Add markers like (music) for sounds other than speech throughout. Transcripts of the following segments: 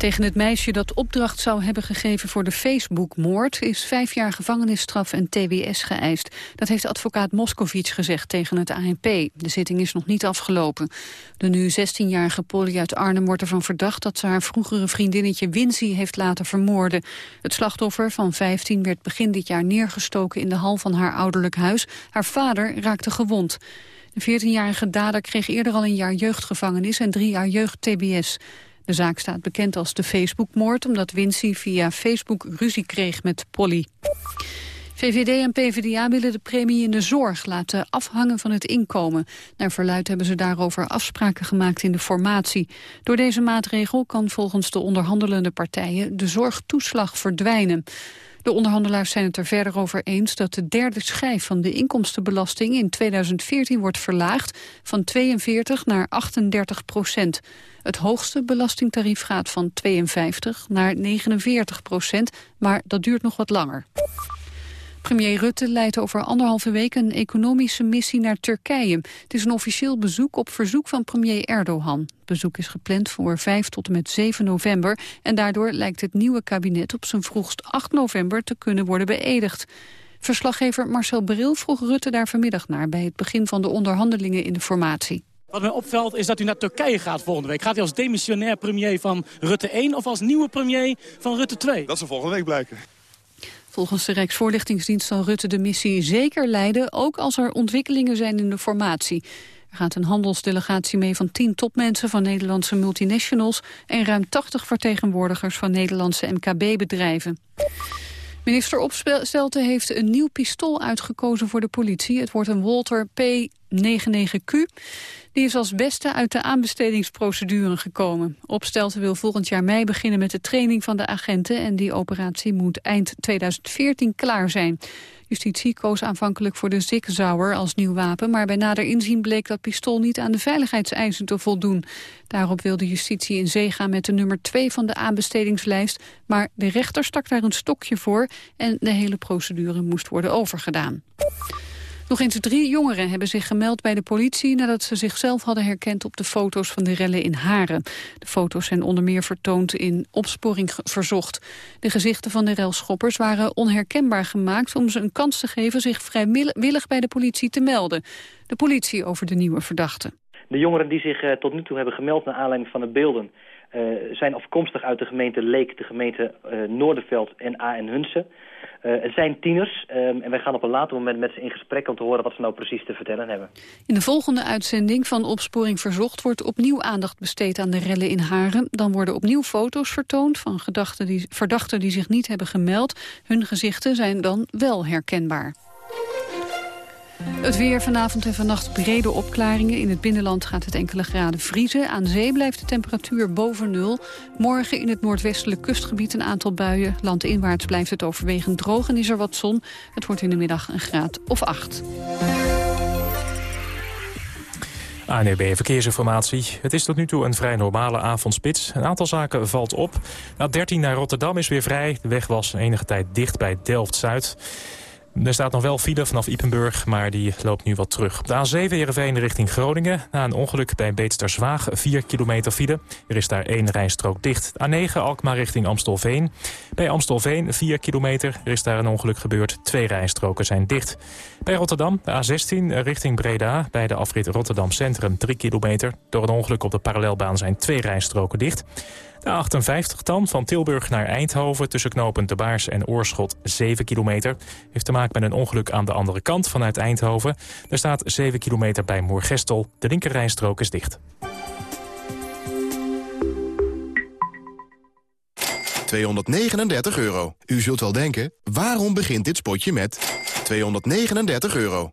Tegen het meisje dat opdracht zou hebben gegeven voor de Facebook-moord... is vijf jaar gevangenisstraf en tbs geëist. Dat heeft advocaat Moscovic gezegd tegen het ANP. De zitting is nog niet afgelopen. De nu 16-jarige Polly uit Arnhem wordt ervan verdacht... dat ze haar vroegere vriendinnetje Wincy heeft laten vermoorden. Het slachtoffer van 15 werd begin dit jaar neergestoken... in de hal van haar ouderlijk huis. Haar vader raakte gewond. De 14-jarige dader kreeg eerder al een jaar jeugdgevangenis... en drie jaar jeugd-tbs. De zaak staat bekend als de Facebookmoord... omdat Wincy via Facebook ruzie kreeg met Polly. VVD en PvdA willen de premie in de zorg laten afhangen van het inkomen. Naar verluid hebben ze daarover afspraken gemaakt in de formatie. Door deze maatregel kan volgens de onderhandelende partijen de zorgtoeslag verdwijnen. De onderhandelaars zijn het er verder over eens dat de derde schijf van de inkomstenbelasting in 2014 wordt verlaagd van 42 naar 38 procent. Het hoogste belastingtarief gaat van 52 naar 49 procent, maar dat duurt nog wat langer. Premier Rutte leidt over anderhalve week een economische missie naar Turkije. Het is een officieel bezoek op verzoek van premier Erdogan. Het bezoek is gepland voor 5 tot en met 7 november... en daardoor lijkt het nieuwe kabinet op zijn vroegst 8 november te kunnen worden beëdigd. Verslaggever Marcel Bril vroeg Rutte daar vanmiddag naar... bij het begin van de onderhandelingen in de formatie. Wat mij opvalt is dat u naar Turkije gaat volgende week. Gaat u als demissionair premier van Rutte 1 of als nieuwe premier van Rutte 2? Dat zal volgende week blijken. Volgens de Rijksvoorlichtingsdienst zal Rutte de missie zeker leiden... ook als er ontwikkelingen zijn in de formatie. Er gaat een handelsdelegatie mee van tien topmensen van Nederlandse multinationals... en ruim 80 vertegenwoordigers van Nederlandse MKB-bedrijven. Minister Opstelten heeft een nieuw pistool uitgekozen voor de politie. Het wordt een Walter P99Q. Die is als beste uit de aanbestedingsprocedure gekomen. Opstelten wil volgend jaar mei beginnen met de training van de agenten... en die operatie moet eind 2014 klaar zijn. Justitie koos aanvankelijk voor de Zig Sauer als nieuw wapen... maar bij nader inzien bleek dat pistool niet aan de veiligheidseisen te voldoen. Daarop wilde justitie in zee gaan met de nummer 2 van de aanbestedingslijst... maar de rechter stak daar een stokje voor en de hele procedure moest worden overgedaan. Nog eens drie jongeren hebben zich gemeld bij de politie... nadat ze zichzelf hadden herkend op de foto's van de rellen in Haren. De foto's zijn onder meer vertoond in opsporing verzocht. De gezichten van de relschoppers waren onherkenbaar gemaakt... om ze een kans te geven zich vrijwillig bij de politie te melden. De politie over de nieuwe verdachten. De jongeren die zich uh, tot nu toe hebben gemeld naar aanleiding van de beelden... Uh, zijn afkomstig uit de gemeente Leek, de gemeente uh, Noorderveld en A en Hunsen... Uh, het zijn tieners um, en wij gaan op een later moment met ze in gesprek om te horen wat ze nou precies te vertellen hebben. In de volgende uitzending van Opsporing Verzocht wordt opnieuw aandacht besteed aan de rellen in Haren. Dan worden opnieuw foto's vertoond van die, verdachten die zich niet hebben gemeld. Hun gezichten zijn dan wel herkenbaar. Het weer vanavond en vannacht brede opklaringen. In het binnenland gaat het enkele graden vriezen. Aan zee blijft de temperatuur boven nul. Morgen in het noordwestelijk kustgebied een aantal buien. Landinwaarts blijft het overwegend droog en is er wat zon. Het wordt in de middag een graad of acht. ANEB Verkeersinformatie. Het is tot nu toe een vrij normale avondspits. Een aantal zaken valt op. Na 13 naar Rotterdam is weer vrij. De weg was enige tijd dicht bij Delft-Zuid. Er staat nog wel file vanaf Ipenburg, maar die loopt nu wat terug. De A7 Heerenveen richting Groningen. Na een ongeluk bij Beetsterswaag, 4 kilometer file. Er is daar één rijstrook dicht. A9 Alkmaar richting Amstelveen. Bij Amstelveen, 4 kilometer. Er is daar een ongeluk gebeurd. Twee rijstroken zijn dicht. Bij Rotterdam, de A16 richting Breda. Bij de afrit Rotterdam Centrum, 3 kilometer. Door een ongeluk op de parallelbaan zijn twee rijstroken dicht. De 58 dan, van Tilburg naar Eindhoven... tussen knopen De Baars en Oorschot 7 kilometer. Heeft te maken met een ongeluk aan de andere kant vanuit Eindhoven. Er staat 7 kilometer bij Moergestel. De linkerrijstrook is dicht. 239 euro. U zult wel denken, waarom begint dit spotje met 239 euro?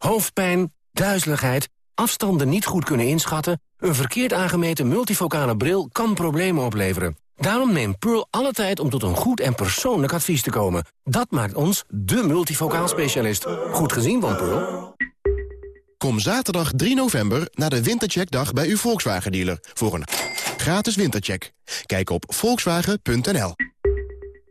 Hoofdpijn, duizeligheid, afstanden niet goed kunnen inschatten... een verkeerd aangemeten multifocale bril kan problemen opleveren. Daarom neemt Pearl alle tijd om tot een goed en persoonlijk advies te komen. Dat maakt ons de multifocaal specialist. Goed gezien van Pearl. Kom zaterdag 3 november naar de Wintercheckdag bij uw Volkswagen-dealer... voor een gratis wintercheck. Kijk op volkswagen.nl.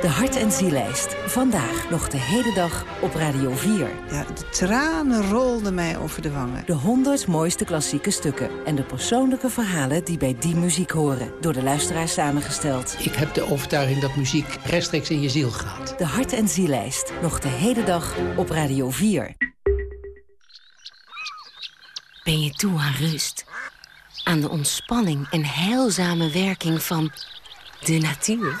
De Hart- en Zielijst. Vandaag nog de hele dag op Radio 4. Ja, de tranen rolden mij over de wangen. De 100 mooiste klassieke stukken. En de persoonlijke verhalen die bij die muziek horen. Door de luisteraars samengesteld. Ik heb de overtuiging dat muziek rechtstreeks in je ziel gaat. De Hart- en Zielijst. Nog de hele dag op Radio 4. Ben je toe aan rust? Aan de ontspanning en heilzame werking van de natuur?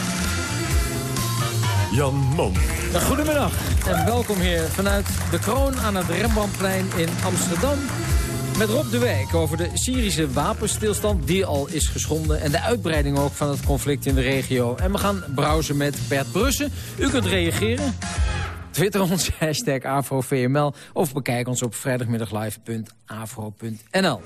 Jan Mom. Goedemiddag en welkom hier vanuit de kroon aan het Rembrandtplein in Amsterdam. Met Rob de Wijk over de Syrische wapenstilstand die al is geschonden... en de uitbreiding ook van het conflict in de regio. En we gaan browsen met Bert Brussen. U kunt reageren. Twitter ons, (laughs) hashtag AfroVML... of bekijk ons op vrijdagmiddaglive.afro.nl.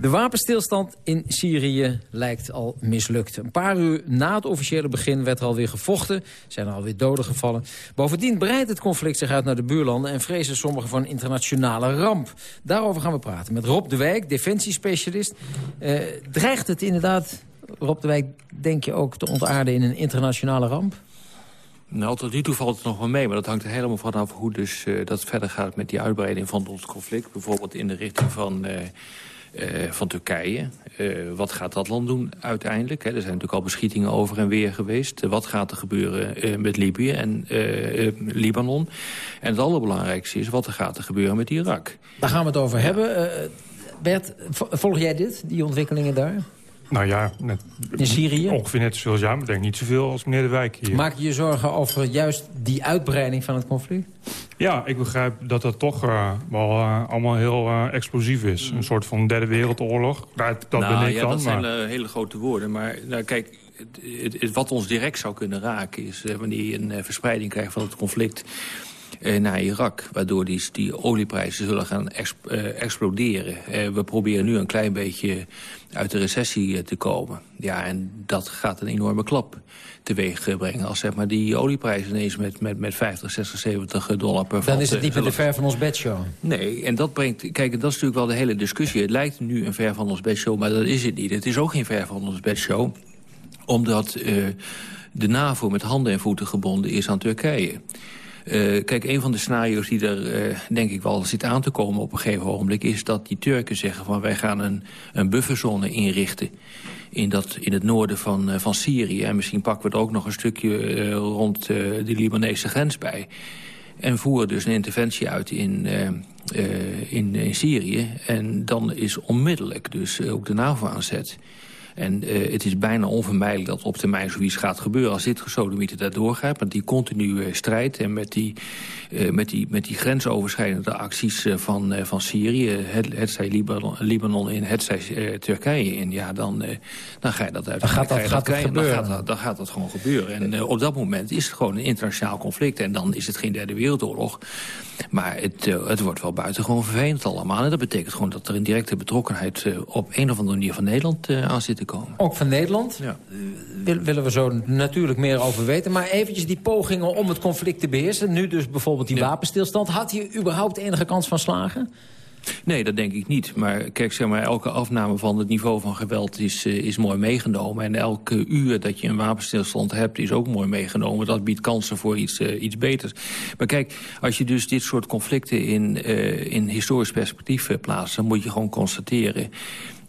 De wapenstilstand in Syrië lijkt al mislukt. Een paar uur na het officiële begin werd er alweer gevochten. Zijn er alweer doden gevallen. Bovendien breidt het conflict zich uit naar de buurlanden... en vrezen sommigen van internationale ramp. Daarover gaan we praten met Rob de Wijk, defensiespecialist. Uh, dreigt het inderdaad, Rob de Wijk, denk je ook te ontaarden in een internationale ramp? Nou, tot nu toe valt het nog wel mee, maar dat hangt er helemaal vanaf hoe dus, uh, dat verder gaat met die uitbreiding van het conflict. Bijvoorbeeld in de richting van... Uh, uh, van Turkije. Uh, wat gaat dat land doen uiteindelijk? Er zijn natuurlijk al beschietingen over en weer geweest. Wat gaat er gebeuren uh, met Libië en Libanon? En het allerbelangrijkste is wat er gaat er gebeuren met Irak. Daar gaan we het over hebben. Bert, volg jij dit, die ontwikkelingen daar? Nou ja, net, in Syrië? Ongeveer net zoveel, ja, maar ik denk niet zoveel als meneer De Wijk hier. Maak je je zorgen over juist die uitbreiding van het conflict? Ja, ik begrijp dat dat toch uh, wel uh, allemaal heel uh, explosief is. Een soort van derde wereldoorlog. Dat, dat nou, ben ik ja, dan. dat maar... zijn hele grote woorden. Maar nou, kijk, het, het, het, wat ons direct zou kunnen raken... is wanneer je een verspreiding krijgt van het conflict naar Irak. Waardoor die, die olieprijzen zullen gaan exp, uh, exploderen. Uh, we proberen nu een klein beetje uit de recessie te komen. Ja, en dat gaat een enorme klap teweeg brengen. Als zeg maar, die olieprijzen ineens met, met, met 50, 60, 70 dollar per Dan is het niet meer de ver van ons bedshow. Nee, en dat brengt... Kijk, dat is natuurlijk wel de hele discussie. Het lijkt nu een ver van ons bedshow, maar dat is het niet. Het is ook geen ver van ons bedshow. Omdat de NAVO met handen en voeten gebonden is aan Turkije. Uh, kijk, een van de scenario's die er uh, denk ik wel zit aan te komen op een gegeven ogenblik... is dat die Turken zeggen van wij gaan een, een bufferzone inrichten... In, dat, in het noorden van, uh, van Syrië. En misschien pakken we er ook nog een stukje rond de Libanese grens bij. En voeren dus een interventie uit in, in, in Syrië. En dan is onmiddellijk dus ook de NAVO aanzet. En uh, het is bijna onvermijdelijk dat op termijn zoiets gaat gebeuren... als dit gesodemieter daar doorgaat. Want die continue uh, strijd en met die, uh, met die, met die grensoverschrijdende acties van, van Syrië... het, het zij Libanon, Libanon in, het zij Turkije in... ja, dan, dan ga je dat uit. Dan gaat dat, gaat dat krijgen, gebeuren. Dan gaat dat, dan gaat dat gewoon gebeuren. En op dat moment is het gewoon een internationaal conflict. En dan is het geen derde wereldoorlog. Maar het, het wordt wel buitengewoon vervelend allemaal. En dat betekent gewoon dat er een directe betrokkenheid... op een of andere manier van Nederland aan zit te komen. Ook van Nederland? Ja. Wil, willen we zo natuurlijk meer over weten. Maar eventjes die pogingen om het conflict te beheersen. Nu dus bijvoorbeeld die wapenstilstand. Had hij überhaupt enige kans van slagen? Nee, dat denk ik niet. Maar kijk, zeg maar, elke afname van het niveau van geweld is, uh, is mooi meegenomen. En elke uur dat je een wapenstilstand hebt, is ook mooi meegenomen. Dat biedt kansen voor iets, uh, iets beters. Maar kijk, als je dus dit soort conflicten in, uh, in historisch perspectief plaatst... dan moet je gewoon constateren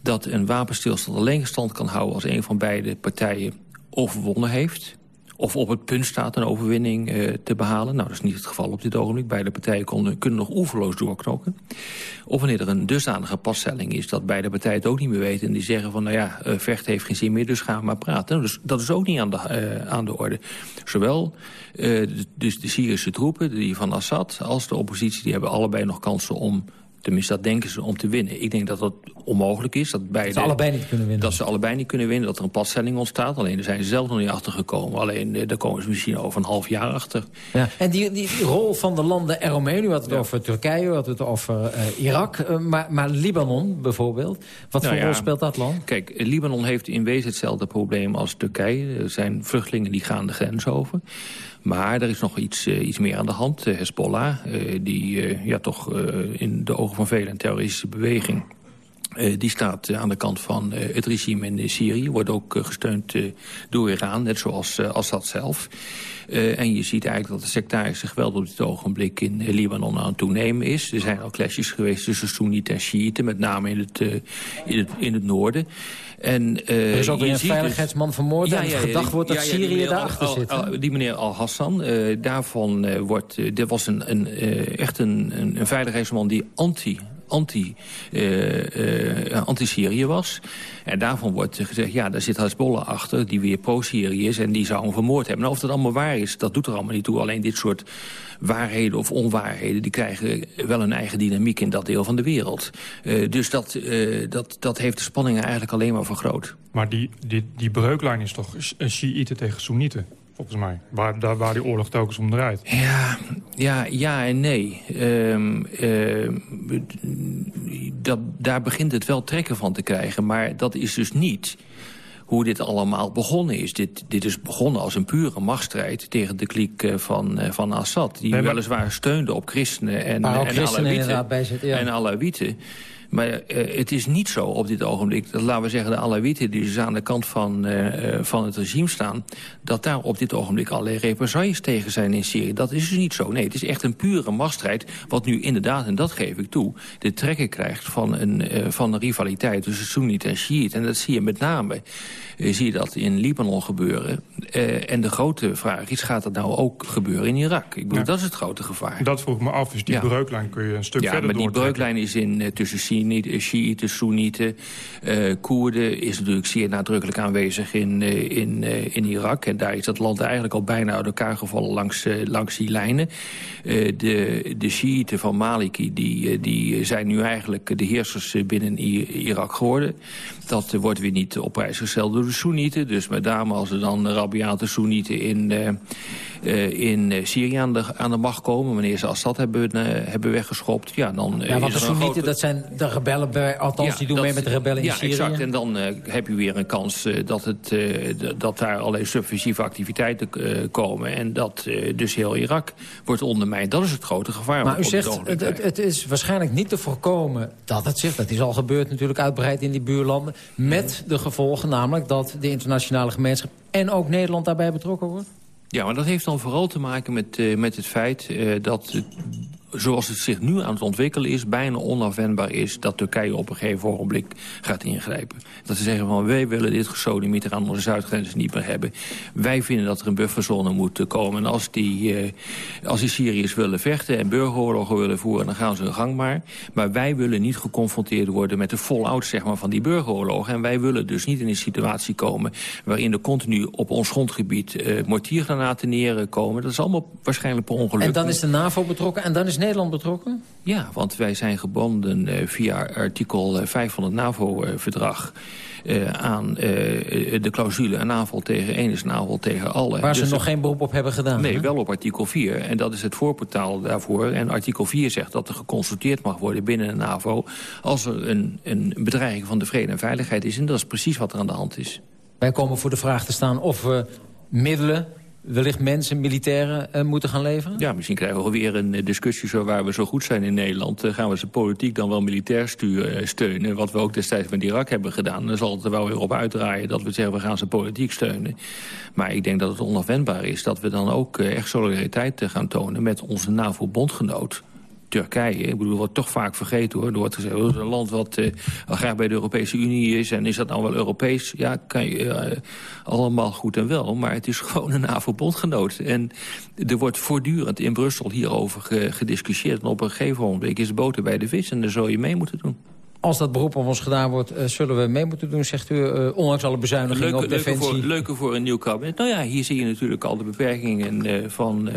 dat een wapenstilstand alleen stand kan houden... als een van beide partijen overwonnen heeft of op het punt staat een overwinning uh, te behalen. Nou, dat is niet het geval op dit ogenblik. Beide partijen konden, kunnen nog oeverloos doorknokken. Of wanneer er een dusdanige passtelling is dat beide partijen het ook niet meer weten... en die zeggen van, nou ja, uh, vecht heeft geen zin meer, dus gaan we maar praten. Dus dat is ook niet aan de, uh, aan de orde. Zowel dus de Syrische troepen, die van Assad, als de oppositie... die hebben allebei nog kansen om Tenminste, dat denken ze om te winnen. Ik denk dat dat onmogelijk is. Dat, beide, dat ze allebei niet kunnen winnen. Dat ze allebei niet kunnen winnen. Dat er een padstelling ontstaat. Alleen daar zijn ze zelf nog niet achter gekomen. Alleen eh, daar komen ze misschien over een half jaar achter. Ja. En die, die, die rol van de landen eromheen. U had het ja. over Turkije, u had het over uh, Irak. Uh, maar, maar Libanon bijvoorbeeld. Wat nou voor ja, rol speelt dat land? Kijk, Libanon heeft in wezen hetzelfde probleem als Turkije. Er zijn vluchtelingen die gaan de grens over. Maar er is nog iets, uh, iets meer aan de hand. Uh, Hezbollah, uh, die ja, toch in de ogen van velen een terroristische beweging... die staat aan de kant van het regime in Syrië. Wordt ook gesteund door Iran, net zoals Assad zelf. En je ziet eigenlijk dat de sectarische geweld op dit ogenblik in Libanon aan het toenemen is. Er zijn al clashes geweest tussen Soenieten en Shiiten, met name in het, in het, in het noorden. En, er is ook weer een veiligheidsman vermoord ja, ja, en gedacht wordt dat Syrië daarachter al, zit. Al, die meneer Al-Hassan, daarvan wordt, dit was een, een, echt een, een, een veiligheidsman die anti uh, uh, anti-Syrië was. En daarvan wordt gezegd, ja, daar zit Hezbollah achter... die weer pro-Syrië is en die zou hem vermoord hebben. Nou, of dat allemaal waar is, dat doet er allemaal niet toe. Alleen dit soort waarheden of onwaarheden... die krijgen wel een eigen dynamiek in dat deel van de wereld. Uh, dus dat, uh, dat, dat heeft de spanningen eigenlijk alleen maar vergroot. Maar die, die, die breuklijn is toch Shiiten tegen Soenieten? Volgens mij. Waar, daar, waar die oorlog telkens om draait. Ja, ja, ja en nee. Um, uh, dat, daar begint het wel trekken van te krijgen. Maar dat is dus niet hoe dit allemaal begonnen is. Dit, dit is begonnen als een pure machtsstrijd tegen de kliek van, van Assad. Die nee, maar... weliswaar steunde op christenen en, en, Alawieten. Ja. En Alawieten. Maar uh, het is niet zo op dit ogenblik... dat laten we zeggen de Alawieten die dus aan de kant van, uh, van het regime staan... dat daar op dit ogenblik allerlei represailles tegen zijn in Syrië. Dat is dus niet zo. Nee, het is echt een pure machtsstrijd... wat nu inderdaad, en dat geef ik toe... de trekken krijgt van een, van een rivaliteit tussen Soeniet en Shiite. En dat zie je met name zie je dat in Libanon gebeuren. en de grote vraag is, gaat dat nou ook gebeuren in Irak? Ik bedoel, ja. dat is het grote gevaar. Dat vroeg me af, dus die ja. breuklijn kun je een stuk ja, verder maar die breuklijn is in, tussen Syrië Shiiten, Soenieten. Uh, Koerden is natuurlijk zeer nadrukkelijk aanwezig in, uh, in, in Irak. En daar is dat land eigenlijk al bijna uit elkaar gevallen langs, langs die lijnen. de, de Shiiten van Maliki die, die zijn nu eigenlijk de heersers binnen Irak geworden. Dat wordt weer niet op prijs gesteld door de Soenieten. Dus met name als er dan rabiate Soenieten in in Syrië aan de, aan de macht komen. Wanneer ze Assad hebben, uh, hebben weggeschopt. Ja, dan, ja, want de Soenieten, grote... dat zijn de rebellen, bij, althans ja, die doen dat, mee met de rebellen in ja, Syrië. Ja, exact. En dan heb je weer een kans dat, het, dat daar allerlei subversieve activiteiten komen. En dat dus heel Irak wordt ondermijnd. Dat is het grote gevaar. Maar u zegt, het, het, het, is waarschijnlijk niet te voorkomen dat het zich... dat is al gebeurd natuurlijk uitbreid in die buurlanden... met de gevolgen namelijk dat de internationale gemeenschap... en ook Nederland daarbij betrokken wordt? Ja, maar dat heeft dan vooral te maken met, uh, met het feit uh, dat... Het, zoals het zich nu aan het ontwikkelen is, bijna onafwendbaar is... dat Turkije op een gegeven ogenblik gaat ingrijpen. Dat ze zeggen van, wij willen dit gesodemieter aan onze zuidgrenzen niet meer hebben. Wij vinden dat er een bufferzone moet komen. En als die, uh, als die Syriërs willen vechten en burgeroorlogen willen voeren... dan gaan ze hun gang maar. Maar wij willen niet geconfronteerd worden met de fallout zeg maar, van die burgeroorlogen. En wij willen dus niet in een situatie komen... waarin er continu op ons grondgebied uh, mortiergranaten neerkomen. Dat is allemaal waarschijnlijk per ongeluk. En dan is de NAVO betrokken en dan is Nederland betrokken? Ja, want wij zijn gebonden uh, via artikel 5 van het NAVO-verdrag... Uh, aan uh, de clausule een aanval tegen één is een aanval tegen alle. Waar ze dus nog geen beroep op hebben gedaan? Nee, wel op artikel 4. En dat is het voorportaal daarvoor. En artikel 4 zegt dat er geconsulteerd mag worden binnen de NAVO... als er een, een bedreiging van de vrede en veiligheid is. En dat is precies wat er aan de hand is. Wij komen voor de vraag te staan of we middelen wellicht mensen, militairen, uh, moeten gaan leveren? Ja, misschien krijgen we weer een discussie zo waar we zo goed zijn in Nederland. Uh, gaan we ze politiek dan wel militair stuur, uh, steunen? Wat we ook destijds met Irak hebben gedaan. Dan zal het er wel weer op uitdraaien dat we zeggen we gaan ze politiek steunen. Maar ik denk dat het onafwendbaar is dat we dan ook echt solidariteit gaan tonen met onze NAVO-bondgenoot. Turkije. Ik bedoel, wordt toch vaak vergeten hoor. Er wordt gezegd, dat is een land wat uh, graag bij de Europese Unie is. En is dat nou wel Europees? Ja, kan je uh, allemaal goed en wel. Maar het is (laughs) gewoon een NAVO-bondgenoot. En er wordt voortdurend in Brussel hierover gediscussieerd. En op een gegeven moment is de boter bij de vis. En daar zou je mee moeten doen. Als dat beroep op ons gedaan wordt, uh, zullen we mee moeten doen, zegt u, uh, ondanks alle bezuinigingen leuke, op defensie. Leuke voor, leuke voor een nieuw kabinet. Nou ja, hier zie je natuurlijk al de beperkingen uh, van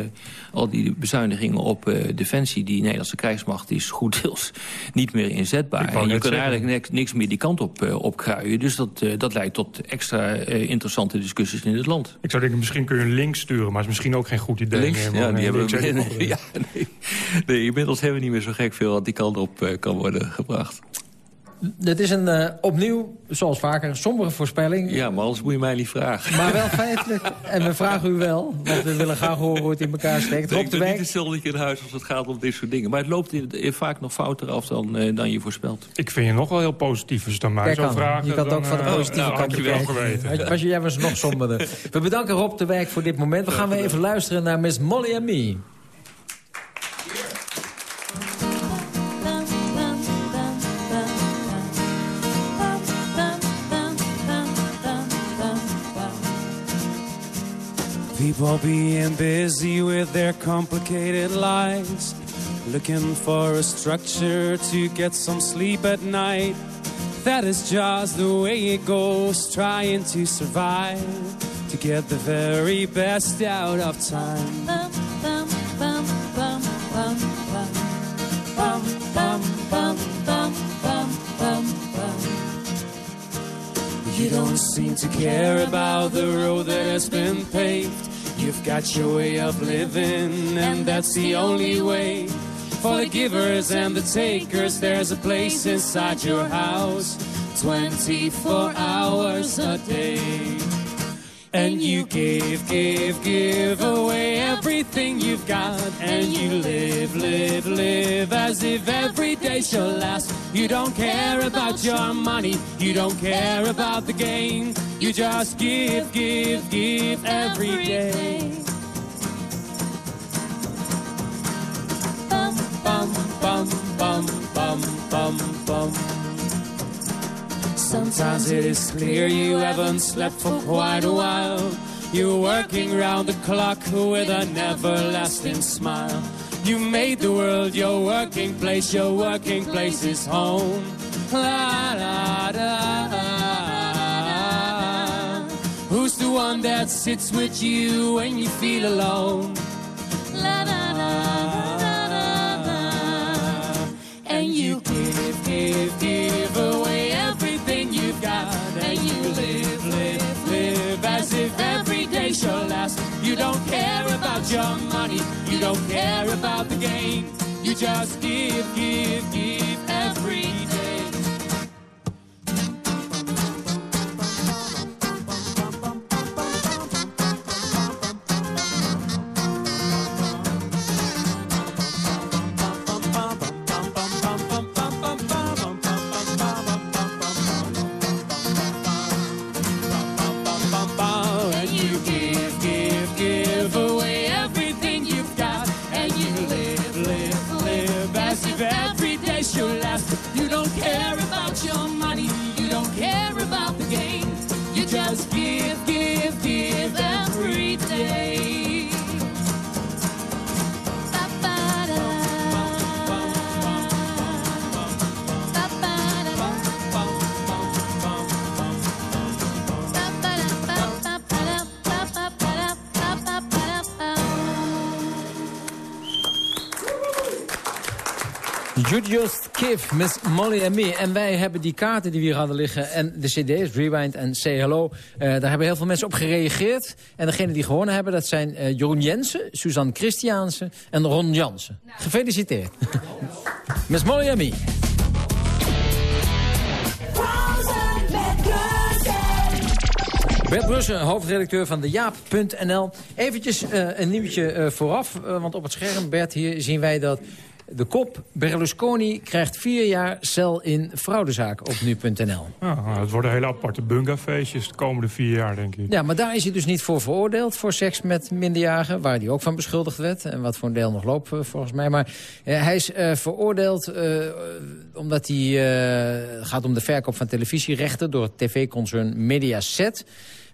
al die bezuinigingen op defensie. Die Nederlandse krijgsmacht is goed deels niet meer inzetbaar. En je kunt eigenlijk niks, niks, meer die kant op, op kruien. Dus dat, dat leidt tot extra interessante discussies in het land. Ik zou denken, misschien kun je een link sturen, maar is misschien ook geen goed idee. Links, meer, ja, die hebben we, (laughs) ja, nee, nee, inmiddels hebben we niet meer zo gek veel wat die kant op kan worden gebracht. Dit is een uh, opnieuw, zoals vaker, een sombere voorspelling. Ja, maar anders moet je mij niet vragen. Maar wel (laughs) feitelijk. En we vragen u wel, want we willen graag horen hoe het in elkaar steekt. Nee, ik ben niet hetzelfde in huis als het gaat om dit soort dingen. Maar het loopt in, in vaak nog fouter af dan, uh, dan je voorspelt. Ik vind je nog wel heel positief als je dan mij zou vragen. Je kan dan, ook van de positieve uh, kant wel geweten. Was jij was nog somberder. (laughs) we bedanken Rob de Wijk voor dit moment. We gaan weer even luisteren naar Miss Molly and Me. People being busy with their complicated lives, looking for a structure to get some sleep at night. That is just the way it goes, trying to survive, to get the very best out of time. You don't seem to care about the road that has been paved. You've got your way of living, and that's the only way. For the givers and the takers, there's a place inside your house 24 hours a day. And you give, give, give away everything you've got. And you live, live, live as if every day shall last. You don't care about your money, you don't care about the gain. You just give, give, give every day. Bum, bum, bum, bum, bum, bum, bum. Sometimes it is clear you haven't slept for quite a while. You're working round the clock with an everlasting smile. You made the world your working place, your working place is home. La, da, da, da. One that sits with you when you feel alone? La, da, da, da. And you give, give, give away everything you've got. And you live, live, live as if every day shall last. You don't care about your money, you don't care about the gain. You just give, give, give You Just Give, Miss Molly and Me. En wij hebben die kaarten die we hier hadden liggen en de cd's, Rewind en Say Hello. Uh, daar hebben heel veel mensen op gereageerd. En degene die gewonnen hebben, dat zijn uh, Jeroen Jensen, Suzanne Christiaanse en Ron Jansen. Gefeliciteerd. (laughs) Miss Molly and Me. Bert Brussen, hoofdredacteur van de Jaap.nl. Eventjes uh, een nieuwtje uh, vooraf, uh, want op het scherm, Bert, hier zien wij dat de kop Berlusconi krijgt vier jaar cel in fraudezaak op nu.nl. Ja, het worden hele aparte bunga-feestjes de komende vier jaar, denk ik. Ja, maar daar is hij dus niet voor veroordeeld, voor seks met minderjarigen... waar hij ook van beschuldigd werd en wat voor een deel nog loopt volgens mij. Maar uh, hij is uh, veroordeeld uh, omdat hij gaat om de verkoop van televisierechten... door het tv-concern Mediaset...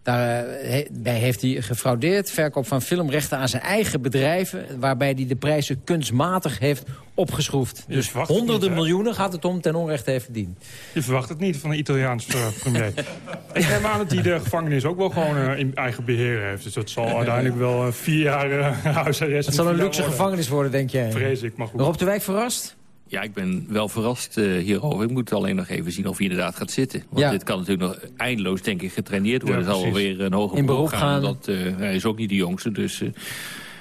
Daarbij heeft hij gefraudeerd, verkoop van filmrechten aan zijn eigen bedrijven... waarbij hij de prijzen kunstmatig heeft opgeschroefd. Dus honderden niet, miljoenen gaat het om ten onrechte heeft verdiend. Je verwacht het niet van een Italiaans uh, premier. (laughs) Ik neem aan dat hij de gevangenis ook wel gewoon uh, in eigen beheer heeft. Dus dat zal uiteindelijk wel uh, vier jaar (laughs) huisarrest... Het zal een luxe gevangenis worden, denk jij? Vrees ik, maar goed. Rob de Wijk verrast? Ja, ik ben wel verrast uh, hierover. Ik moet alleen nog even zien of hij inderdaad gaat zitten. Want ja. dit kan natuurlijk nog eindeloos, denk ik, getraineerd worden. Ja, het zal alweer een hoger In beroep gaan. gaan. Dat, uh, hij is ook niet de jongste, dus... Uh,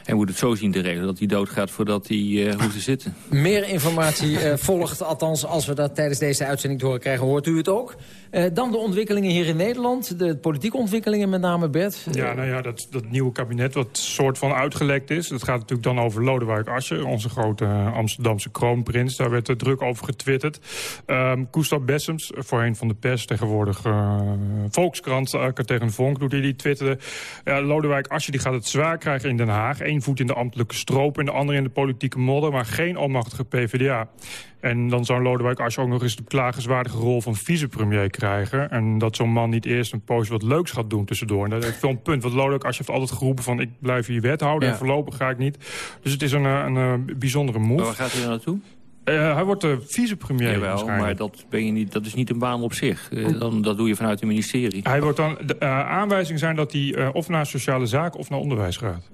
hij moet het zo zien te regelen dat hij doodgaat voordat hij uh, hoeft te zitten. Meer informatie uh, volgt, althans als we dat tijdens deze uitzending te horen krijgen, hoort u het ook. Uh, dan de ontwikkelingen hier in Nederland, de politieke ontwikkelingen met name, Bert. Ja, nou ja, dat, dat nieuwe kabinet wat soort van uitgelekt is. Dat gaat natuurlijk dan over Lodewijk Asscher, onze grote Amsterdamse kroonprins. Daar werd er druk over getwitterd. Um, Koestad Bessems, voorheen van de pers, tegenwoordig Volkskrant, tegen Vonk doet hij die twitterde. Lodewijk Asscher die gaat het zwaar krijgen in Den Haag. Eén voet in de ambtelijke stroop en de andere in de politieke modder... maar geen almachtige PvdA. En dan zou Lodewijk Asscher ook nog eens de beklagenswaardige rol van vicepremier krijgen. En dat zo'n man niet eerst een poosje wat leuks gaat doen tussendoor. En dat is veel een punt. Want Lodewijk Asscher heeft altijd geroepen van... ik blijf hier wethouder ja. en voorlopig ga ik niet. Dus het is een, een, een bijzondere move. Maar waar gaat hij dan naartoe? Uh, hij wordt de vicepremier Jawel, maar dat, ben je niet, dat is niet een baan op zich. Uh, dan, dat doe je vanuit het ministerie. Hij wordt dan, de uh, aanwijzingen zijn dat hij of naar sociale zaken of naar onderwijs gaat.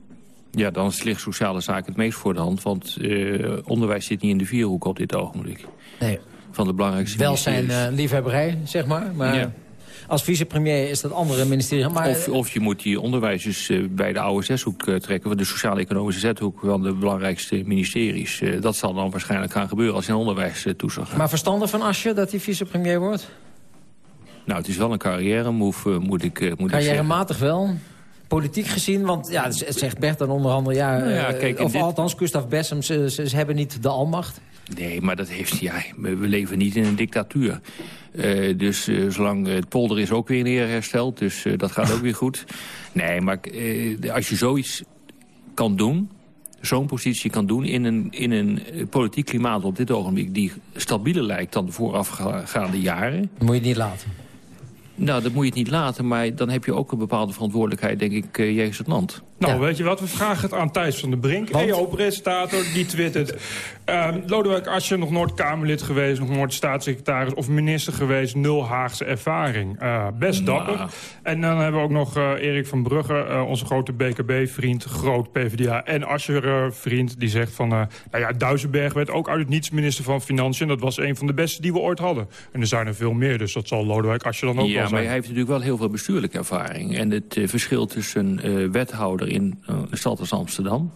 Ja, dan ligt sociale zaken het meest voor de hand. Want uh, onderwijs zit niet in de vierhoek op dit ogenblik. Nee. Van de belangrijkste Wel zijn uh, liefhebberij, zeg maar. Maar ja. als vicepremier is dat andere ministerie. Maar... Of, of je moet die onderwijzers uh, bij de oude zeshoek trekken. De sociaal-economische zethoek van de belangrijkste ministeries. Dat zal dan waarschijnlijk gaan gebeuren als hij onderwijs toezag gaat. Maar verstandig van Asje dat hij vicepremier wordt? Nou, het is wel een carrière-move, moet ik moet Carrière-matig wel? Politiek gezien? Want ja, het zegt Bert dan onder andere... Ja, nou ja kijk, of dit... althans, Gustav Bessem, ze, ze, ze, hebben niet de almacht. Nee, maar dat heeft... Ja, we leven niet in een dictatuur. Uh, dus uh, zolang het polder is ook weer neer hersteld. Dus uh, dat gaat ook weer goed. (laughs) Nee, maar als je zoiets kan doen zo'n positie kan doen in een, in een politiek klimaat op dit ogenblik... die stabieler lijkt dan de voorafgaande jaren. Moet je het niet laten. Nou, dat moet je het niet laten, maar dan heb je ook een bepaalde verantwoordelijkheid, denk ik, uh, jegens het land. Nou, ja. weet je wat, we vragen het aan Thijs van der Brink, EO-presentator, die twittert. Uh, Lodewijk Asscher, nog nooit Kamerlid geweest, nog nooit staatssecretaris of minister geweest, nul Haagse ervaring. Uh, best dapper. Nou. En dan hebben we ook nog uh, Erik van Brugge, onze grote BKB-vriend, groot PvdA en Asscher-vriend, die zegt van, nou ja, Duisenberg werd ook uit het niets minister van Financiën. Dat was een van de beste die we ooit hadden. En er zijn er veel meer, dus dat zal Lodewijk Asscher dan ook ja, wel zijn. maar hij heeft natuurlijk wel heel veel bestuurlijke ervaring. En het verschil tussen wethouder in een stad als Amsterdam...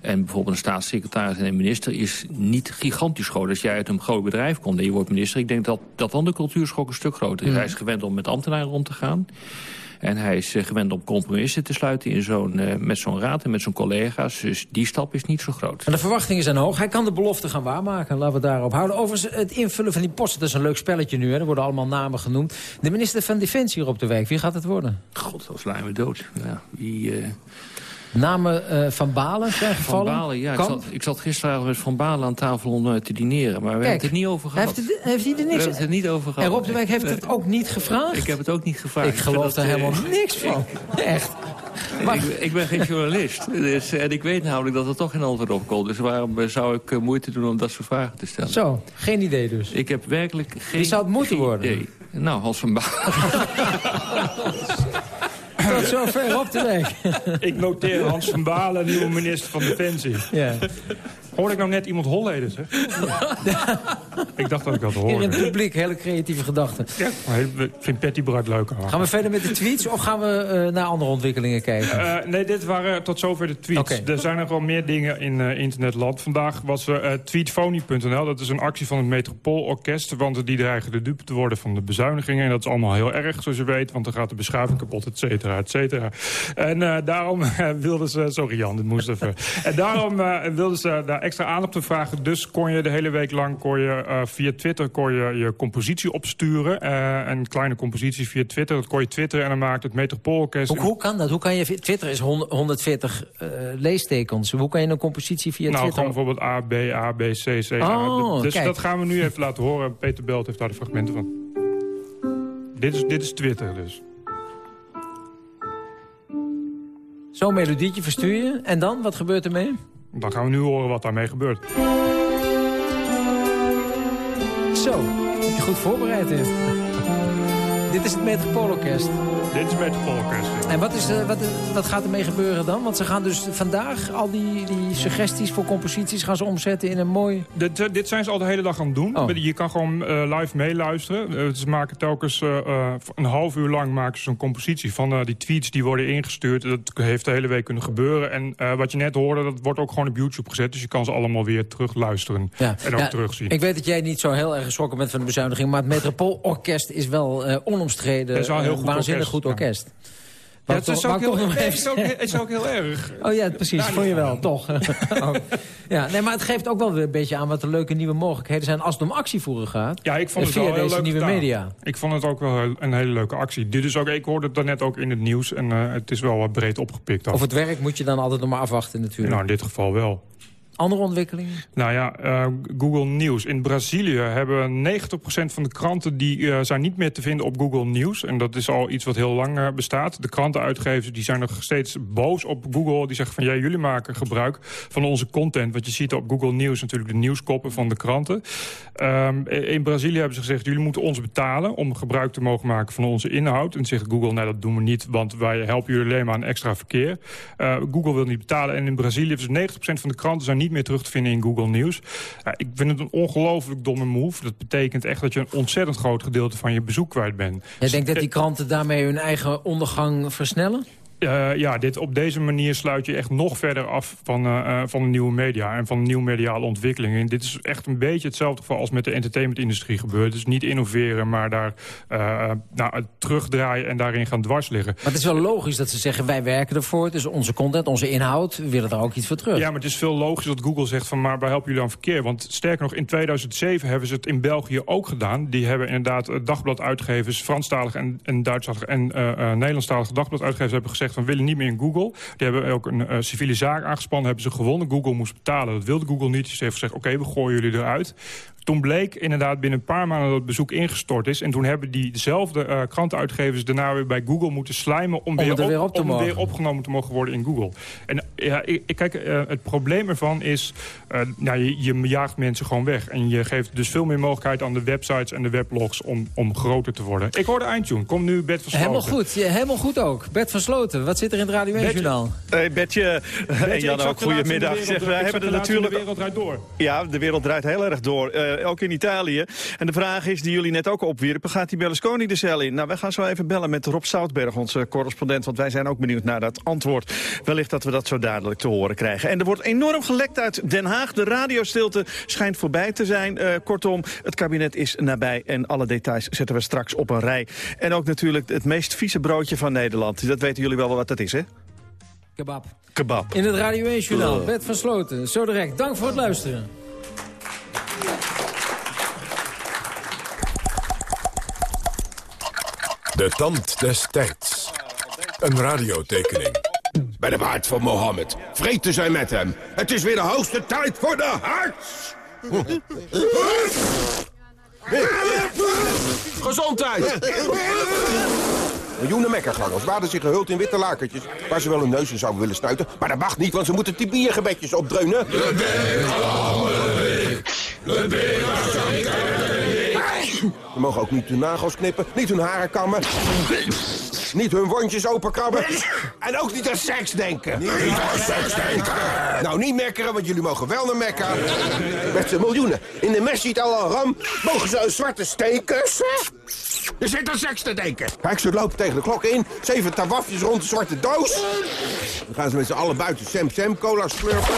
en bijvoorbeeld een staatssecretaris en een minister... is niet gigantisch groot. Als jij uit een groot bedrijf komt en je wordt minister... ik denk dat, dat dan de cultuurschok een stuk groter is. Mm. Hij is gewend om met ambtenaren rond te gaan... En hij is uh, gewend om compromissen te sluiten in zo'n uh, met zo'n raad en met zo'n collega's. Dus die stap is niet zo groot. En de verwachtingen zijn hoog. Hij kan de belofte gaan waarmaken. Laten we daarop houden. Over het invullen van die posten, dat is een leuk spelletje nu. Hè. Er worden allemaal namen genoemd. De minister van Defensie hier op de week. Wie gaat het worden? God, dat slaan we dood. Ja, wie... Uh... Namen uh, Van Balen zijn gevallen? Van Balen, ja. Ik zat, ik zat gisteren met Van Balen aan tafel om uh, te dineren. Maar we Kijk, hebben het er niet over gehad. Heeft, het, heeft hij er niks we hebben het er niet over gehad. En Rob de Wijk heeft het ook niet gevraagd? Ik heb het ook niet gevraagd. Ik geloof er helemaal uh, niks van. Echt. Maar... Ik, ik, ben geen journalist. Dus, en ik weet namelijk dat er toch geen antwoord op komt. Dus waarom zou ik moeite doen om dat soort vragen te stellen? Zo, geen idee dus. Ik heb werkelijk geen Wie zou het moeten worden? Idee. Nou, Hans van Balen. (laughs) (laughs) Tot zover op de week. Ik noteer Hans van Balen, nieuwe minister van Defensie. Ja. Hoorde ik nou net iemand Holleden, zeg? ik dacht dat ik dat Hier in hoorde. het publiek, hele creatieve gedachten. Ja, maar ik vind Patty Bright leuker. Gaan we verder met de tweets of gaan we eh, naar andere ontwikkelingen kijken? Eh, nee, dit waren tot zover de tweets. Er zijn nog wel meer dingen in eh, internetland. Vandaag was er tweetphony.nl. Dat is een actie van het Metropoolorkest. Want die dreigen de dupe te worden van de bezuinigingen. En dat is allemaal heel erg, zoals je weet. Want dan gaat de beschaving kapot, et cetera, et cetera. En daarom wilden ze... Sorry Jan, dit moest even. (laughs) en daarom wilden ze extra aandacht op vragen. Dus kon je de hele week lang kon je, eh, via Twitter kon je, je compositie opsturen. Eh, een kleine compositie via Twitter. Dat kon je twitteren en dan maakt het Metropoolorkest... Hoe, hoe kan dat? Hoe kan je, Twitter is 100 140 eh, leestekens. Hoe kan je een compositie via nou, Twitter... gewoon bijvoorbeeld A, B, A, B, C, C, A. Oh, dus kijk. dat gaan we nu even laten horen. Peter Belt heeft daar de fragmenten van. Dit is, dit is Twitter dus. Zo'n melodietje verstuur je. En dan? Wat gebeurt ermee? Dan gaan we nu horen wat daarmee gebeurt. Zo, je goed voorbereid, hè? Dit is het Metropoolorkest. Dit is Metropoolorkest. En wat, is, eh, wat, wat gaat ermee gebeuren dan? Want ze gaan dus vandaag al die, die suggesties voor composities... gaan ze omzetten in een mooi... Dit, eh, dit zijn ze al de hele dag aan het doen. Oh. Je kan gewoon eh, live meeluisteren. Eh, ze maken telkens eh, eh, een half uur lang maken ze een compositie van eh, die tweets die worden ingestuurd. Dat heeft de hele week kunnen gebeuren. En eh, wat je net hoorde, dat wordt ook gewoon op YouTube gezet. Dus je kan ze allemaal weer terug luisteren Ja. en ook Ja, terugzien. Ik weet dat jij niet zo heel erg geschrokken bent van de bezuiniging... maar het Metropoolorkest is wel eh, onomstreden is wel heel eh, goed waanzinnig orkest, goed orkest. Ja, het is ook heel- toch nog nee, (laughs) even het is ook- zeggen. het is ook heel erg. Oh ja, precies. Daar Vond je wel, toch? (laughs) (laughs) Oh. Ja, nee, maar het geeft ook wel weer een beetje aan wat er leuke nieuwe mogelijkheden zijn... als het om actievoeren gaat. Ja, ik vond Eh, het wel heel leuk nieuwe gedaan. media. Ik vond het ook wel een hele leuke actie. Dit is ook, ik hoorde het daarnet ook in het nieuws. En eh, het is wel wat breed opgepikt. ook. Of het werk moet je dan altijd nog maar afwachten natuurlijk. Nou, in dit geval wel. Andere ontwikkelingen? Nou ja, eh, Google News. In Brazilië hebben 90% van de kranten... die eh, zijn niet meer te vinden op Google News. En dat is al iets wat heel lang eh, bestaat. De krantenuitgevers die zijn nog steeds boos op Google. Die zeggen van, ja, jullie maken gebruik van onze content. Want je ziet op Google News natuurlijk de nieuwskoppen van de kranten. Ehm, in Brazilië hebben ze gezegd, jullie moeten ons betalen... om gebruik te mogen maken van onze inhoud. En zegt Google, nee, dat doen we niet... want wij helpen jullie alleen maar aan extra verkeer. Google wil niet betalen. En in Brazilië is 90% van de kranten zijn niet meer terug te vinden in Google News. Ja, ik vind het een ongelooflijk domme move. Dat betekent echt dat je een ontzettend groot gedeelte van je bezoek kwijt bent. Jij denkt dat die kranten daarmee hun eigen ondergang versnellen? Eh, ja, dit, op deze manier sluit je echt nog verder af van, eh, eh, van de nieuwe media... en van de nieuwe mediale ontwikkelingen. En dit is echt een beetje hetzelfde geval als met de entertainmentindustrie gebeurt. Dus niet innoveren, maar daar eh, nou, terugdraaien en daarin gaan dwars liggen. Maar het is wel logisch dat ze zeggen, wij werken ervoor. Het is onze content, onze inhoud. We willen daar ook iets voor terug. Ja, maar het is veel logisch dat Google zegt van... maar wij helpen jullie aan verkeer. Want sterker nog, in 2007 hebben ze het in België ook gedaan. Die hebben inderdaad dagbladuitgevers... Franstalige en, en Duitsstalige en Nederlandstalige dagbladuitgevers... hebben gezegd we willen niet meer in Google. Die hebben ook een eh, civiele zaak aangespannen, hebben ze gewonnen. Google moest betalen. Dat wilde Google niet. Dus ze heeft gezegd, oké, we gooien jullie eruit. Toen bleek inderdaad binnen een paar maanden dat het bezoek ingestort is. En toen hebben diezelfde eh krantenuitgevers daarna weer bij Google moeten slijmen... om, er weer op te om mogen. weer opgenomen te mogen worden in Google. En ja, ik, kijk, eh, het probleem ervan is... eh, nou, je, je jaagt mensen gewoon weg. En je geeft dus veel meer mogelijkheid aan de websites en de weblogs... om, om groter te worden. Ik hoor de eindtune. Kom nu Bert van Helemaal goed, ja, helemaal goed ook. Bert van Sloten, wat zit er in het Radio 1 Journaal? Hey en Jan ook, goedemiddag. wereld- Zeg, wij hebben er natuurlijk... De wereld draait door. Ja, de wereld draait heel erg door. Eh, ook in Italië. En de vraag is, die jullie net ook opwierpen, gaat die Berlusconi de cel in? Nou, wij gaan zo even bellen met Rob Zoutberg, onze correspondent, want wij zijn ook benieuwd naar dat antwoord. Wellicht dat we dat zo dadelijk te horen krijgen. En er wordt enorm gelekt uit Den Haag. De radiostilte schijnt voorbij te zijn. Eh, kortom, het kabinet is nabij en alle details zetten we straks op een rij. En ook natuurlijk het meest vieze broodje van Nederland. Dat weten jullie wel wat dat is, hè? Kebab. Kebab. In het Radio 1 Journaal, Bert van Sloten. Zo direct, dank voor het luisteren. De tand des tijds. Een radiotekening. Bij de waard van Mohammed. Vreten zij met hem. Het is weer de hoogste tijd voor de harts. Gezondheid! Miljoenen mekkergangers waden zich gehuld in witte lakertjes... waar ze wel hun neus in zouden willen snuiten. Maar dat mag niet, want ze moeten Tibiergebedjes opdreunen. Ze mogen ook niet hun nagels knippen, niet hun haren kammen. Niet hun wondjes openkrabben. En ook niet aan seks denken. Niet aan seks denken. Nou, niet mekkeren, want jullie mogen wel naar Mekka. Met z'n miljoenen. In de Mesjid al Ram mogen ze een zwarte kussen. Er zit aan seks te denken. Kijk, ze lopen tegen de klok in. Zeven tawafjes rond de zwarte doos. Dan gaan ze met z'n allen buiten Sem Sem cola slurpen.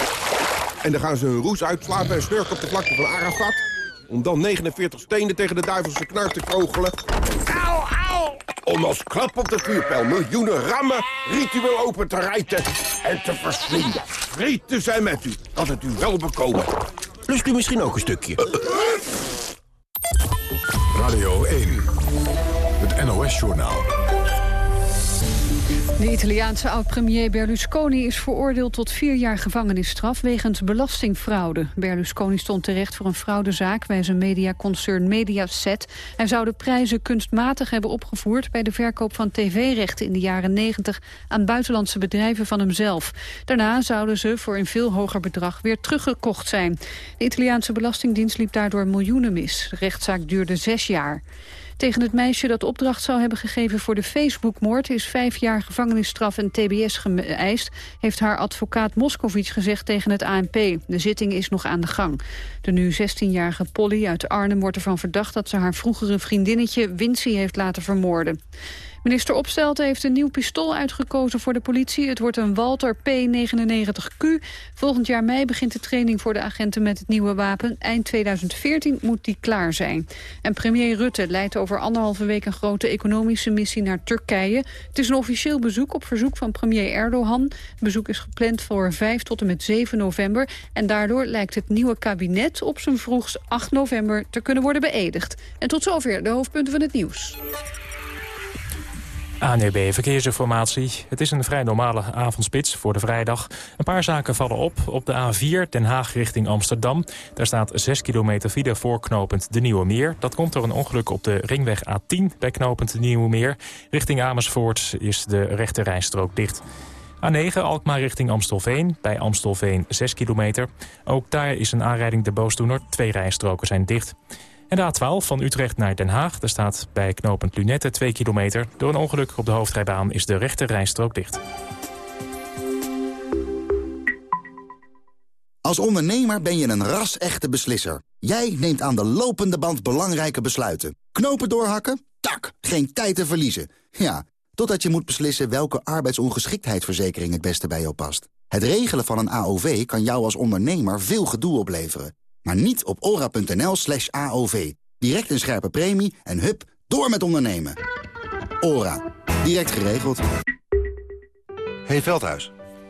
En dan gaan ze hun roes uitslapen en snurken op de vlakte van Arafat. Om dan 49 stenen tegen de duivelse knar te kogelen. Au, au! Om als klap op de vuurpijl miljoenen rammen ritueel open te rijten en te verslinden. Vrede zijn met u, dat het u wel bekomen. Lust u misschien ook een stukje? Radio 1, het NOS-journaal. De Italiaanse oud-premier Berlusconi is veroordeeld tot vier jaar gevangenisstraf wegens belastingfraude. Berlusconi stond terecht voor een fraudezaak bij zijn mediaconcern Mediaset. Hij zou de prijzen kunstmatig hebben opgevoerd bij de verkoop van tv-rechten in de jaren 90 aan buitenlandse bedrijven van hemzelf. Daarna zouden ze voor een veel hoger bedrag weer teruggekocht zijn. De Italiaanse Belastingdienst liep daardoor miljoenen mis. De rechtszaak duurde zes jaar. Tegen het meisje dat opdracht zou hebben gegeven voor de Facebookmoord... is vijf jaar gevangenisstraf en tbs geëist... heeft haar advocaat Moscovic gezegd tegen het ANP. De zitting is nog aan de gang. De nu 16-jarige Polly uit Arnhem wordt ervan verdacht... dat ze haar vroegere vriendinnetje Wincy heeft laten vermoorden. Minister Opstelten heeft een nieuw pistool uitgekozen voor de politie. Het wordt een Walter P99Q. Volgend jaar mei begint de training voor de agenten met het nieuwe wapen. Eind 2014 moet die klaar zijn. En premier Rutte leidt over anderhalve week een grote economische missie naar Turkije. Het is een officieel bezoek op verzoek van premier Erdogan. Bezoek is gepland voor 5 tot en met 7 november. En daardoor lijkt het nieuwe kabinet op zijn vroegst 8 november te kunnen worden beëdigd. En tot zover de hoofdpunten van het nieuws. ANUB E Verkeersinformatie. Het is een vrij normale avondspits voor de vrijdag. Een paar zaken vallen op. Op de A4 Den Haag richting Amsterdam. Daar staat 6 kilometer file voor De Nieuwe Meer. Dat komt door een ongeluk op de ringweg A10 bij knooppunt De Nieuwe Meer. Richting Amersfoort is de rechte rijstrook dicht. A9 Alkmaar richting Amstelveen. Bij Amstelveen 6 kilometer. Ook daar is een aanrijding de boosdoener. Twee rijstroken zijn dicht. En de A12 van Utrecht naar Den Haag. Daar staat bij knooppunt Lunette 2 kilometer. Door een ongeluk op de hoofdrijbaan is de rechte rijstrook dicht. Als ondernemer ben je een ras-echte beslisser. Jij neemt aan de lopende band belangrijke besluiten. Knopen doorhakken? Tak, geen tijd te verliezen. Ja, totdat je moet beslissen welke arbeidsongeschiktheidsverzekering het beste bij jou past. Het regelen van een AOV kan jou als ondernemer veel gedoe opleveren. Maar niet op ora.nl slash AOV. Direct een scherpe premie en hup, door met ondernemen. Ora. Direct geregeld. Hey Veldhuis,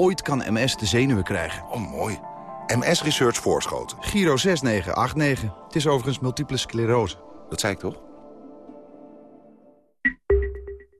Ooit kan MS de zenuwen krijgen. Oh, mooi. MS Research Voorschoten. Giro 6989. Het is overigens multiple sclerose. Dat zei ik toch?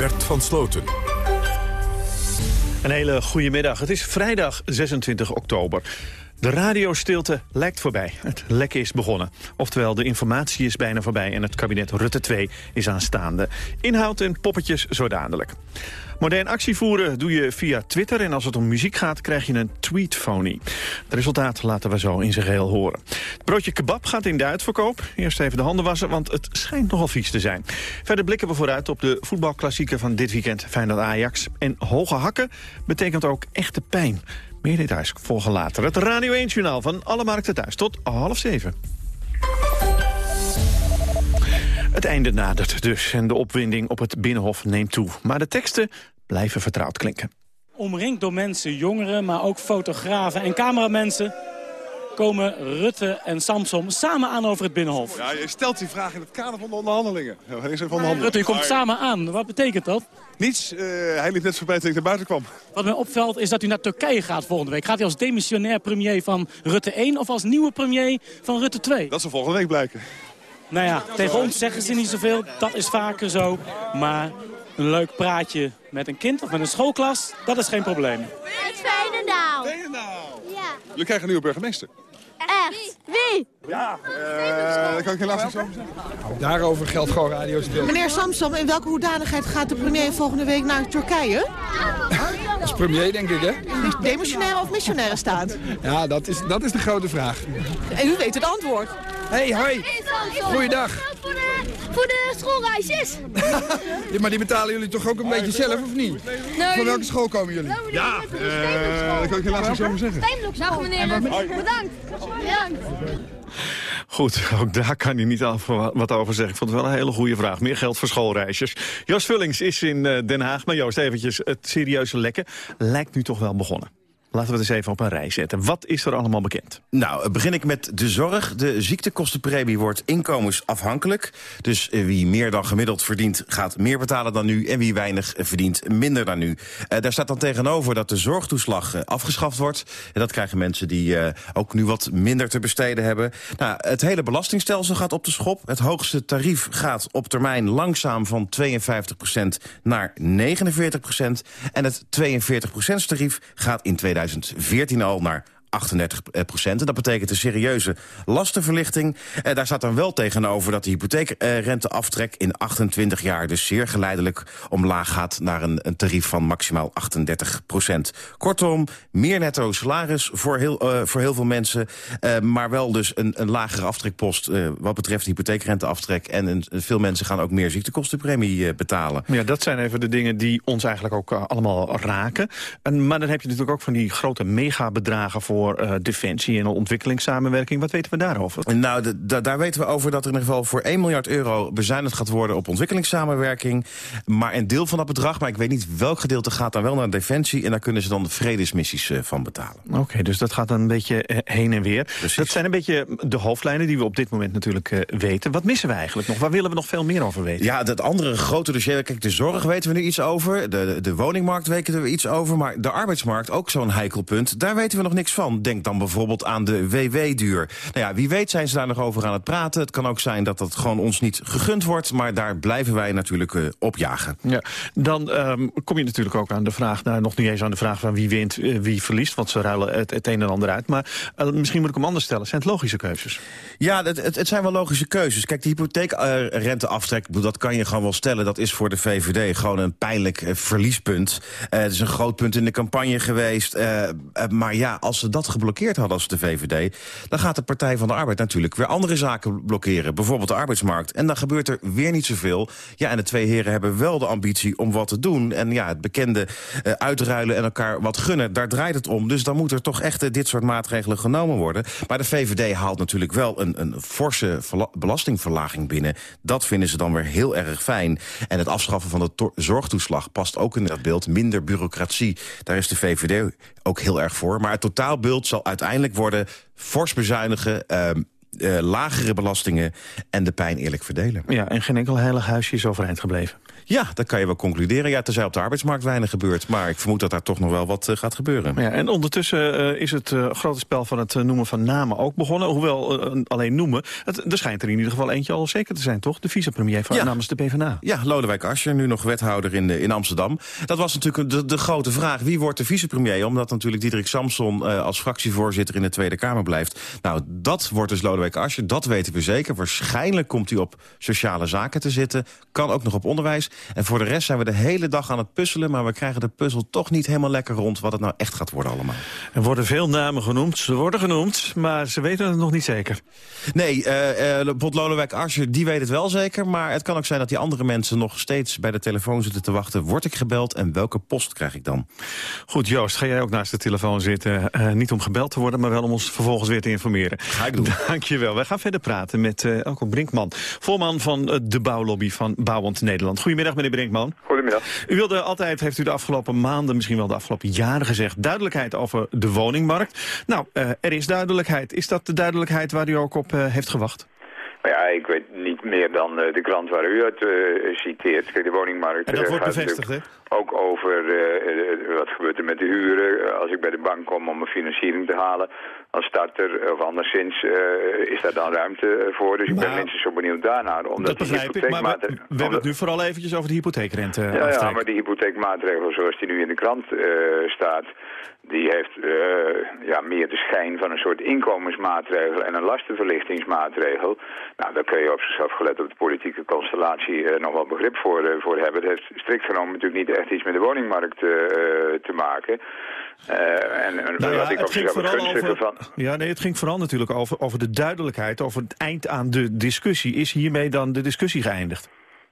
Bert van Sloten. Een hele goede middag. Het is vrijdag 26 oktober. De radiostilte lijkt voorbij. Het lekken is begonnen. Oftewel, de informatie is bijna voorbij en het kabinet Rutte 2 is aanstaande. Inhoud en poppetjes zo dadelijk. Modern actie voeren doe je via Twitter en als het om muziek gaat krijg je een tweetphony. Het resultaat laten we zo in zijn geheel horen. Het broodje kebab gaat in de uitverkoop. Eerst even de handen wassen, want het schijnt nogal vies te zijn. Verder blikken we vooruit op de voetbalklassieker van dit weekend Feyenoord-Ajax. En hoge hakken betekent ook echte pijn. Meer details volgen later. Het Radio 1-journaal van alle markten thuis tot half zeven. Het einde nadert dus en de opwinding op het Binnenhof neemt toe. Maar de teksten blijven vertrouwd klinken. omringd door mensen, jongeren, maar ook fotografen en cameramensen komen Rutte en Samsom samen aan over het Binnenhof. Ja, je stelt die vraag in het kader van de onderhandelingen. Ja, is er van de onderhandelingen? Rutte, je komt samen aan. Wat betekent dat? Niets. Uh, hij liep net voorbij toen ik naar buiten kwam. Wat mij opvalt is dat u naar Turkije gaat volgende week. Gaat u als demissionair premier van Rutte 1 of als nieuwe premier van Rutte 2? Dat zal volgende week blijken. Nou ja, tegen ons zeggen ze niet zoveel. Dat is vaker zo. Maar een leuk praatje met een kind of met een schoolklas, dat is geen probleem. Het Veenendaal. Veenendaal. Ja. Jullie krijgen een nieuwe burgemeester. Echt? Wie? Ja, uh, dat kan ik helaas niet zo zeggen. Daarover geldt gewoon Radio Stil. Meneer Samsom, in welke hoedanigheid gaat de premier volgende week naar Turkije? Als premier, denk ik, hè? Demissionaire of missionaire staat? Ja, dat is, dat is de grote vraag. En u weet het antwoord. Hey, hoi. Goeiedag. Voor de, voor de schoolreisjes. (laughs) ja, maar die betalen jullie toch ook een beetje zelf, of niet? Nee. Van welke school komen jullie? Ja, uh, dat kan ik helaas niet zo zeggen. Dag meneer, bedankt. Bedankt. Goed, ook daar kan hij niet wat over zeggen. Ik vond het wel een hele goede vraag. Meer geld voor schoolreisjes. Joost Vullings is in Den Haag. Maar Joost, eventjes, het serieuze lekken lijkt nu toch wel begonnen. Laten we het eens even op een rij zetten. Wat is er allemaal bekend? Nou, begin ik met de zorg. De ziektekostenpremie wordt inkomensafhankelijk. Dus wie meer dan gemiddeld verdient, gaat meer betalen dan nu. En wie weinig verdient, minder dan nu. Uh, daar staat dan tegenover dat de zorgtoeslag afgeschaft wordt. En dat krijgen mensen die ook nu wat minder te besteden hebben. Nou, het hele belastingstelsel gaat op de schop. Het hoogste tarief gaat op termijn langzaam van 52% naar 49%. En het 42% tarief gaat in 2020 2014 al naar 38 procent. En dat betekent een serieuze lastenverlichting. Eh, daar staat dan wel tegenover dat de hypotheekrenteaftrek in 28 jaar... dus zeer geleidelijk omlaag gaat naar een, tarief van maximaal 38 procent. Kortom, meer netto salaris voor heel, uh, voor heel veel mensen... Uh, maar wel dus een, lagere aftrekpost uh, wat betreft hypotheekrenteaftrek. En een, veel mensen gaan ook meer ziektekostenpremie betalen. Ja, dat zijn even de dingen die ons eigenlijk ook allemaal raken. En, maar dan heb je natuurlijk ook van die grote megabedragen... voor voor uh, defensie en ontwikkelingssamenwerking. Wat weten we daarover? Nou, daar weten we over dat er in ieder geval voor 1 miljard euro bezuinigd gaat worden op ontwikkelingssamenwerking. Maar een deel van dat bedrag, maar ik weet niet welk gedeelte gaat dan wel naar defensie. En daar kunnen ze dan de vredesmissies uh, van betalen. Oké, okay, dus dat gaat dan een beetje uh, heen en weer. Precies. Dat zijn een beetje de hoofdlijnen die we op dit moment natuurlijk weten. Wat missen we eigenlijk nog? Waar willen we nog veel meer over weten? Ja, dat andere grote dossier, kijk, de zorg weten we nu iets over. De, de, de woningmarkt weten we iets over. Maar de arbeidsmarkt, ook zo'n heikelpunt, daar weten we nog niks van. Denk dan bijvoorbeeld aan de WW-duur. Nou ja, wie weet zijn ze daar nog over aan het praten. Het kan ook zijn dat dat gewoon ons niet gegund wordt. Maar daar blijven wij natuurlijk uh, op jagen. Ja, dan um, kom je natuurlijk ook aan de vraag... Nou, nog niet eens aan de vraag van wie wint, uh, wie verliest. Want ze ruilen het, het een en ander uit. Maar uh, misschien moet ik hem anders stellen. Zijn het logische keuzes? Ja, het, het, het zijn wel logische keuzes. Kijk, de hypotheekrenteaftrek, dat kan je gewoon wel stellen. Dat is voor de VVD gewoon een pijnlijk verliespunt. het is een groot punt in de campagne geweest. maar ja, als ze dat geblokkeerd hadden als de VVD... dan gaat de Partij van de Arbeid natuurlijk weer andere zaken blokkeren. Bijvoorbeeld de arbeidsmarkt. En dan gebeurt er weer niet zoveel. Ja, en de twee heren hebben wel de ambitie om wat te doen. En ja, het bekende uh, uitruilen en elkaar wat gunnen, daar draait het om. Dus dan moet er toch echt uh, dit soort maatregelen genomen worden. Maar de VVD haalt natuurlijk wel een, een forse belastingverlaging binnen. Dat vinden ze dan weer heel erg fijn. En het afschaffen van de zorgtoeslag past ook in dat beeld. Minder bureaucratie, daar is de VVD ook heel erg voor. Maar het totaalbeeld zal uiteindelijk worden fors bezuinigen... Uh, uh, lagere belastingen en de pijn eerlijk verdelen. Ja, en geen enkel heilig huisje is overeind gebleven. Ja, dat kan je wel concluderen. Ja, tenzij op de arbeidsmarkt weinig gebeurt. Maar ik vermoed dat daar toch nog wel wat uh, gaat gebeuren. Ja, en ondertussen uh, is het uh, grote spel van het noemen van namen ook begonnen. Hoewel alleen noemen. Het, er schijnt er in ieder geval eentje al zeker te zijn, toch? De vicepremier van ja. namens de PvdA. Ja, Lodewijk Asscher, nu nog wethouder in, in Amsterdam. Dat was natuurlijk de, de grote vraag. Wie wordt de vicepremier? Omdat natuurlijk Diederik Samson als fractievoorzitter in de Tweede Kamer blijft. Nou, dat wordt dus Lodewijk Asscher. Dat weten we zeker. Waarschijnlijk komt hij op sociale zaken te zitten. Kan ook nog op onderwijs. En voor de rest zijn we de hele dag aan het puzzelen... maar we krijgen de puzzel toch niet helemaal lekker rond... wat het nou echt gaat worden allemaal. Er worden veel namen genoemd. Ze worden genoemd, maar ze weten het nog niet zeker. Nee, uh, uh, Bot Lodewijk Asscher, die weet het wel zeker... maar het kan ook zijn dat die andere mensen nog steeds bij de telefoon zitten te wachten. Word ik gebeld en welke post krijg ik dan? Goed, Joost, ga jij ook naast de telefoon zitten? Uh, niet om gebeld te worden, maar wel om ons vervolgens weer te informeren. Ga ik doen. (laughs) Dankjewel. Wij gaan verder praten met Elko Brinkman... voorman van de bouwlobby van Bouwend Nederland. Goedemiddag. Goedemiddag, meneer Brinkman. Goedemiddag. U wilde altijd, heeft u de afgelopen maanden, misschien wel de afgelopen jaren gezegd... duidelijkheid over de woningmarkt. Nou, uh, er is duidelijkheid. Is dat de duidelijkheid waar u ook op uh, heeft gewacht? Maar ja, ik weet niet meer dan uh, de krant waar u het uh, citeert. Kijk, de woningmarkt en dat wordt bevestigd, hè? Ook over uh, wat gebeurt er met de huren. Als ik bij de bank kom om een financiering te halen als starter of anderszins is daar dan ruimte voor. Dus ik ben Nou, minstens zo benieuwd daarnaar. Omdat Dat begrijp ik, maar we, hebben het nu vooral eventjes over de hypotheekrente. Ja, ja, maar die hypotheekmaatregel zoals die nu in de krant eh, staat... die heeft eh, ja, meer de schijn van een soort inkomensmaatregel... en een lastenverlichtingsmaatregel. Nou, daar kun je op zichzelf gelet op de politieke constellatie... eh, nog wel begrip voor, eh, voor hebben. Het heeft strikt genomen natuurlijk niet echt iets met de woningmarkt te maken... En Nou ja, wat ik het op ging vooral over, van... ja, nee, het ging vooral natuurlijk over, over de duidelijkheid, over het eind aan de discussie. Is hiermee dan de discussie geëindigd?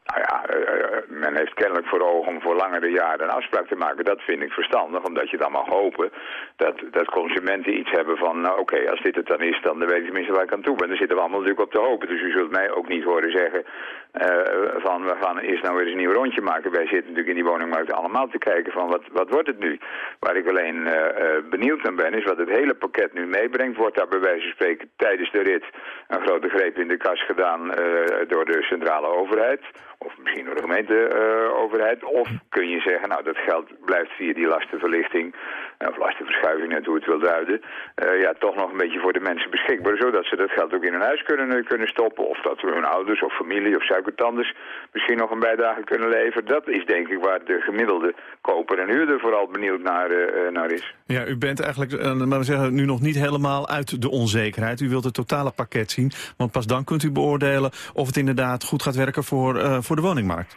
Nou ja, eh, men heeft kennelijk voor ogen om voor langere jaren een afspraak te maken. Dat vind ik verstandig, omdat je dan mag hopen dat, dat consumenten iets hebben van... nou oké, als dit het dan is, dan weet ik tenminste waar ik aan toe ben. Daar zitten we allemaal natuurlijk op te hopen. Dus u zult mij ook niet horen zeggen eh, van we gaan eerst nou weer eens een nieuw rondje maken. Wij zitten natuurlijk in die woningmarkt allemaal te kijken van wat, wat wordt het nu? Waar ik alleen eh, eh, benieuwd naar ben is wat het hele pakket nu meebrengt. Wordt daar bij wijze van spreken tijdens de rit een grote greep in de kas gedaan door de centrale overheid? Of misschien door de gemeenteoverheid. of kun je zeggen, nou dat geld blijft via die lastenverlichting, eh, of lastenverschuiving, net hoe het wil duiden, eh, ja, toch nog een beetje voor de mensen beschikbaar, zodat ze dat geld ook in hun huis kunnen, kunnen stoppen. Of dat hun ouders of familie of suikertanders misschien nog een bijdrage kunnen leveren. Dat is denk ik waar de gemiddelde koper en huurder vooral benieuwd naar, eh, naar is. Ja, u bent eigenlijk maar we zeggen, nu nog niet helemaal uit de onzekerheid. U wilt het totale pakket zien, want pas dan kunt u beoordelen of het inderdaad goed gaat werken voor, voor de woningmarkt.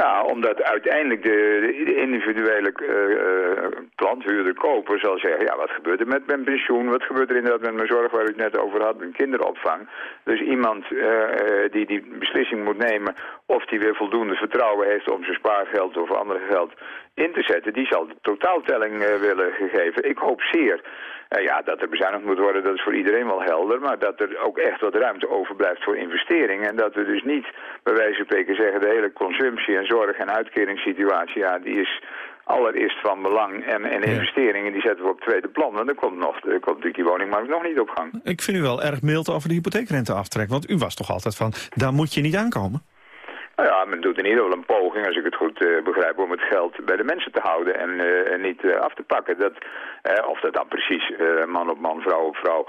Ja, omdat uiteindelijk de, individuele eh, eh, klant, huurder, koper zal zeggen... ja, wat gebeurt er met mijn pensioen? Wat gebeurt er inderdaad met mijn zorg waar u het net over had, mijn kinderopvang? Dus iemand eh, die die beslissing moet nemen of die weer voldoende vertrouwen heeft... om zijn spaargeld of andere geld in te zetten... die zal de totaaltelling eh, willen gegeven. Ik hoop zeer eh, ja, dat er bezuinigd moet worden, dat is voor iedereen wel helder. Maar dat er ook echt wat ruimte overblijft voor investeringen. En dat we dus niet, bij wijze van spreken zeggen, de hele consumptie en zorg- en uitkeringssituatie, ja, die is allereerst van belang. En, en investeringen, die zetten we op tweede plan. En dan komt, nog, dan komt natuurlijk die woningmarkt nog niet op gang. Ik vind u wel erg mild over de hypotheekrenteaftrek, want u was toch altijd van, daar moet je niet aankomen? Nou ja, men doet in ieder geval een poging, als ik het goed eh, begrijp, om het geld bij de mensen te houden en, eh, en niet eh, af te pakken. Dat, of dat dan precies man op man, vrouw op vrouw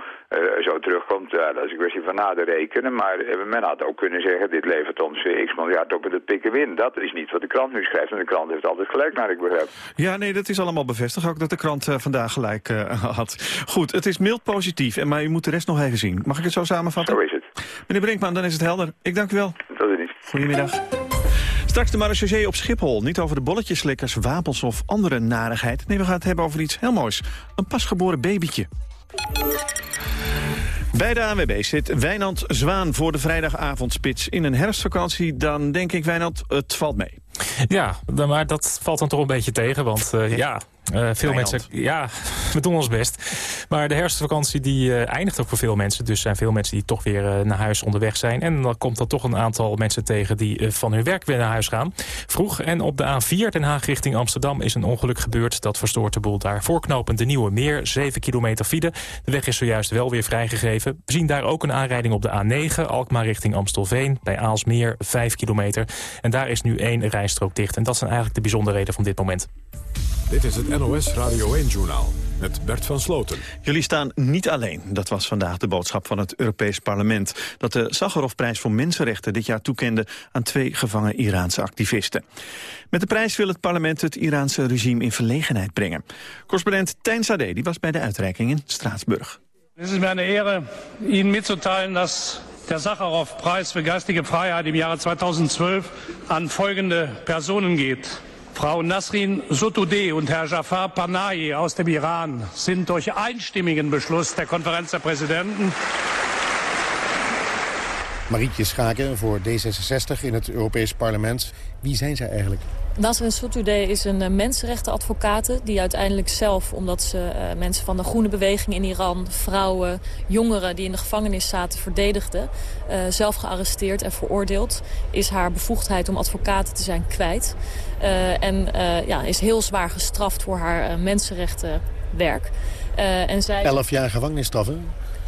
zo terugkomt, dat is een kwestie van nader rekenen. Maar men had ook kunnen zeggen, dit levert ons x miljard op het pikken win. Dat is niet wat de krant nu schrijft en de krant heeft altijd gelijk naar ik begrijp. Ja, nee, dat is allemaal bevestigd. Ook dat de krant vandaag gelijk (laughs) had. Goed, het is mild positief, en maar u moet de rest nog even zien. Mag ik het zo samenvatten? Zo is het. Meneer Brinkman, dan is het helder. Ik dank u wel. Goedemiddag. Straks de marechaussee op Schiphol. Niet over de bolletjeslikkers, wapens of andere narigheid. Nee, we gaan het hebben over iets heel moois. Een pasgeboren babytje. Bij de ANWB zit Wijnand Zwaan voor de vrijdagavondspits. In een herfstvakantie, dan denk ik, Wijnand, het valt mee. Ja, maar dat valt dan toch een beetje tegen. Want eh, ja, eh, veel mensen... Ja, (laughs) we doen ons best. Maar de herfstvakantie die eh, eindigt ook voor veel mensen. Dus er zijn veel mensen die toch weer eh, naar huis onderweg zijn. En dan komt er toch een aantal mensen tegen die van hun werk weer naar huis gaan. Vroeg en op de A4 Den Haag richting Amsterdam is een ongeluk gebeurd. Dat verstoort de boel daar. Voorknopend de Nieuwe Meer, 7 kilometer file. De weg is zojuist wel weer vrijgegeven. We zien daar ook een aanrijding op de A9, Alkmaar richting Amstelveen. Bij Aalsmeer, 5 kilometer. En daar is nu één rijstrook dicht. En dat zijn eigenlijk de bijzonderheden van dit moment. Dit is het NOS Radio 1-journaal met Bert van Sloten. Jullie staan niet alleen. Dat was vandaag de boodschap van het Europees Parlement... dat de Sakharovprijs voor Mensenrechten dit jaar toekende... aan twee gevangen Iraanse activisten. Met de prijs wil het parlement het Iraanse regime in verlegenheid brengen. Correspondent Tijn Sade die was bij de uitreiking in Straatsburg. Es ist mir eine Ehre, Ihnen mitzuteilen, dass der Sacharow-Preis für geistige Freiheit im Jahre 2012 an folgende Personen geht. Frau Nasrin Sotoudeh und Herr Jafar Panahi aus dem Iran sind durch einstimmigen Beschluss der Konferenz der Präsidenten Marietje Schaken voor D66 in het Europees Parlement. Wie zijn zij eigenlijk? Nasrin Sotoudeh is een uh, mensenrechtenadvocate die uiteindelijk zelf, omdat ze uh, mensen van de groene beweging in Iran, vrouwen, jongeren die in de gevangenis zaten, verdedigde, uh, zelf gearresteerd en veroordeeld, is haar bevoegdheid om advocaat te zijn kwijt. en ja, is heel zwaar gestraft voor haar mensenrechtenwerk. en zij... Elf jaar gevangenisstraf, hè?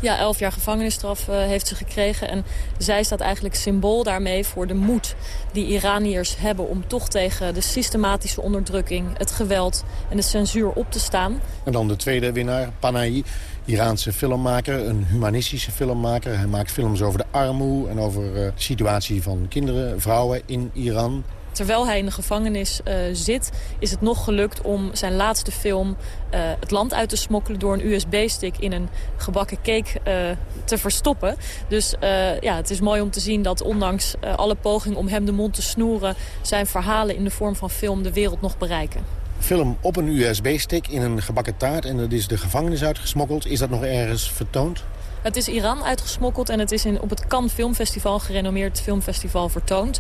Ja, elf jaar gevangenisstraf uh, heeft ze gekregen. En zij staat eigenlijk symbool daarmee voor de moed die Iraniërs hebben... om toch tegen de systematische onderdrukking, het geweld en de censuur op te staan. En dan de tweede winnaar, Panahi, Iraanse filmmaker, een humanistische filmmaker. Hij maakt films over de armoede en over uh, de situatie van kinderen, vrouwen in Iran. Terwijl hij in de gevangenis uh, zit, is het nog gelukt om zijn laatste film uh, het land uit te smokkelen... door een USB-stick in een gebakken cake uh, te verstoppen. Dus ja, het is mooi om te zien dat ondanks alle pogingen om hem de mond te snoeren... zijn verhalen in de vorm van film de wereld nog bereiken. Film op een USB-stick in een gebakken taart en dat is de gevangenis uitgesmokkeld. Is dat nog ergens vertoond? Het is Iran uitgesmokkeld en het is in, op het Cannes Filmfestival, gerenommeerd filmfestival, vertoond.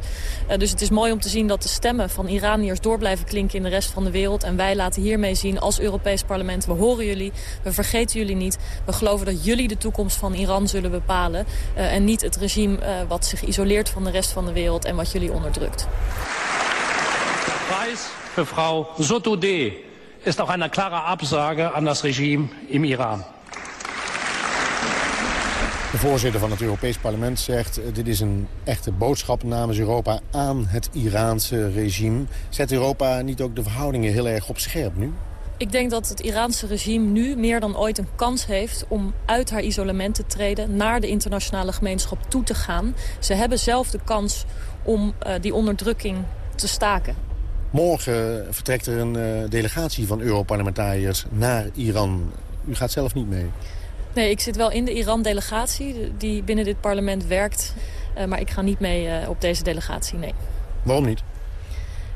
Uh, dus het is mooi om te zien dat de stemmen van Iraniërs door blijven klinken in de rest van de wereld. En wij laten hiermee zien als Europees parlement, we horen jullie, we vergeten jullie niet. We geloven dat jullie de toekomst van Iran zullen bepalen. Uh, en niet het regime uh, wat zich isoleert van de rest van de wereld en wat jullie onderdrukt. Prijs voor vrouw Sotoudeh is ook een klare Absage aan het regime in Iran. De voorzitter van het Europees Parlement zegt... Eh, dit is een echte boodschap namens Europa aan het Iraanse regime. Zet Europa niet ook de verhoudingen heel erg op scherp nu? Ik denk dat het Iraanse regime nu meer dan ooit een kans heeft... om uit haar isolement te treden, naar de internationale gemeenschap toe te gaan. Ze hebben zelf de kans om uh, die onderdrukking te staken. Morgen vertrekt er een uh, delegatie van Europarlementariërs naar Iran. U gaat zelf niet mee? Nee, ik zit wel in de Iran-delegatie die binnen dit parlement werkt. Uh, maar ik ga niet mee uh, op deze delegatie, nee. Waarom niet?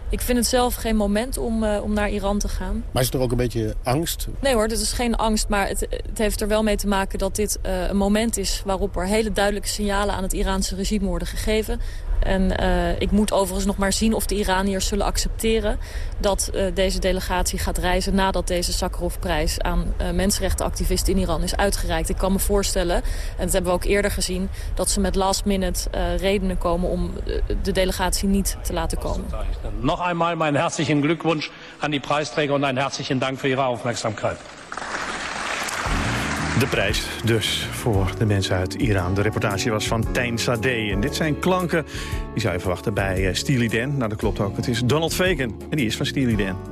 Ik vind het zelf geen moment om, uh, om naar Iran te gaan. Maar is er ook een beetje angst? Nee hoor, dit is geen angst. Maar het, het heeft er wel mee te maken dat dit een moment is... waarop er hele duidelijke signalen aan het Iraanse regime worden gegeven. En uh, ik moet overigens nog maar zien of de Iraniërs zullen accepteren... dat uh, deze delegatie gaat reizen nadat deze Sakharovprijs... aan uh, mensenrechtenactivisten in Iran is uitgereikt. Ik kan me voorstellen, en dat hebben we ook eerder gezien... dat ze met last minute redenen komen om de delegatie niet te laten komen. Nog eenmaal mijn herzlichen Glückwunsch aan die prijsträger... en een herzlichen Dank voor Ihre Aufmerksamkeit. De prijs dus voor de mensen uit Iran. De reportage was van Tijn Sade. En dit zijn klanken die zou je verwachten bij uh, Steely Dan. Nou, dat klopt ook. Het is Donald Fagan en die is van Steely Dan.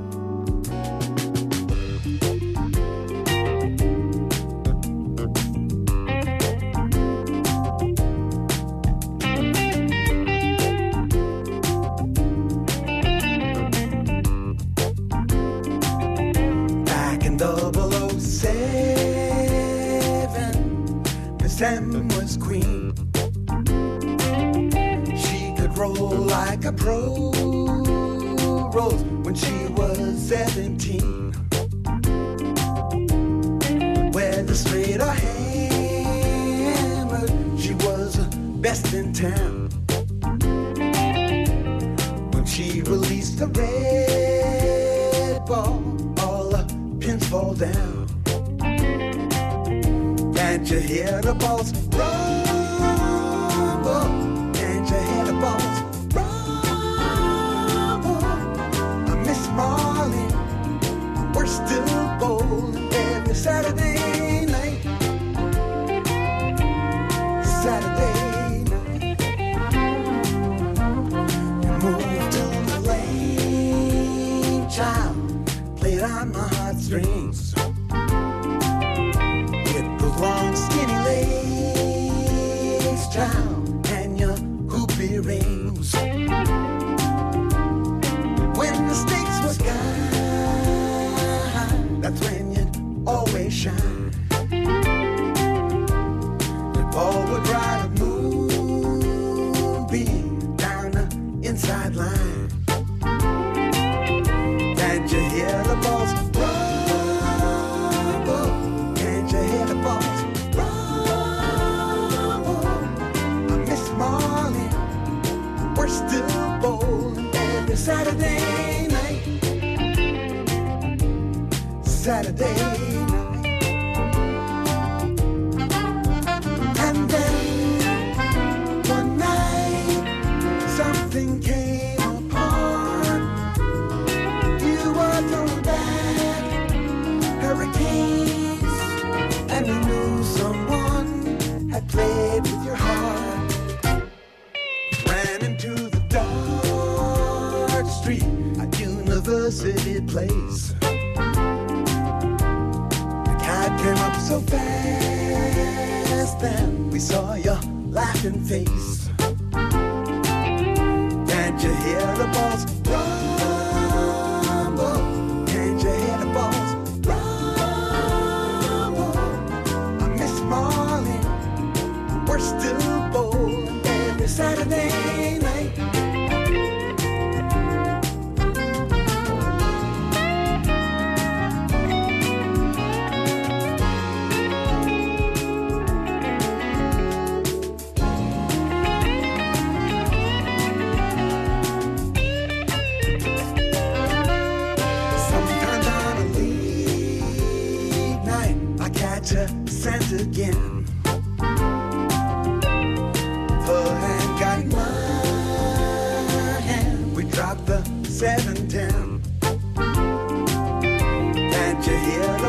here.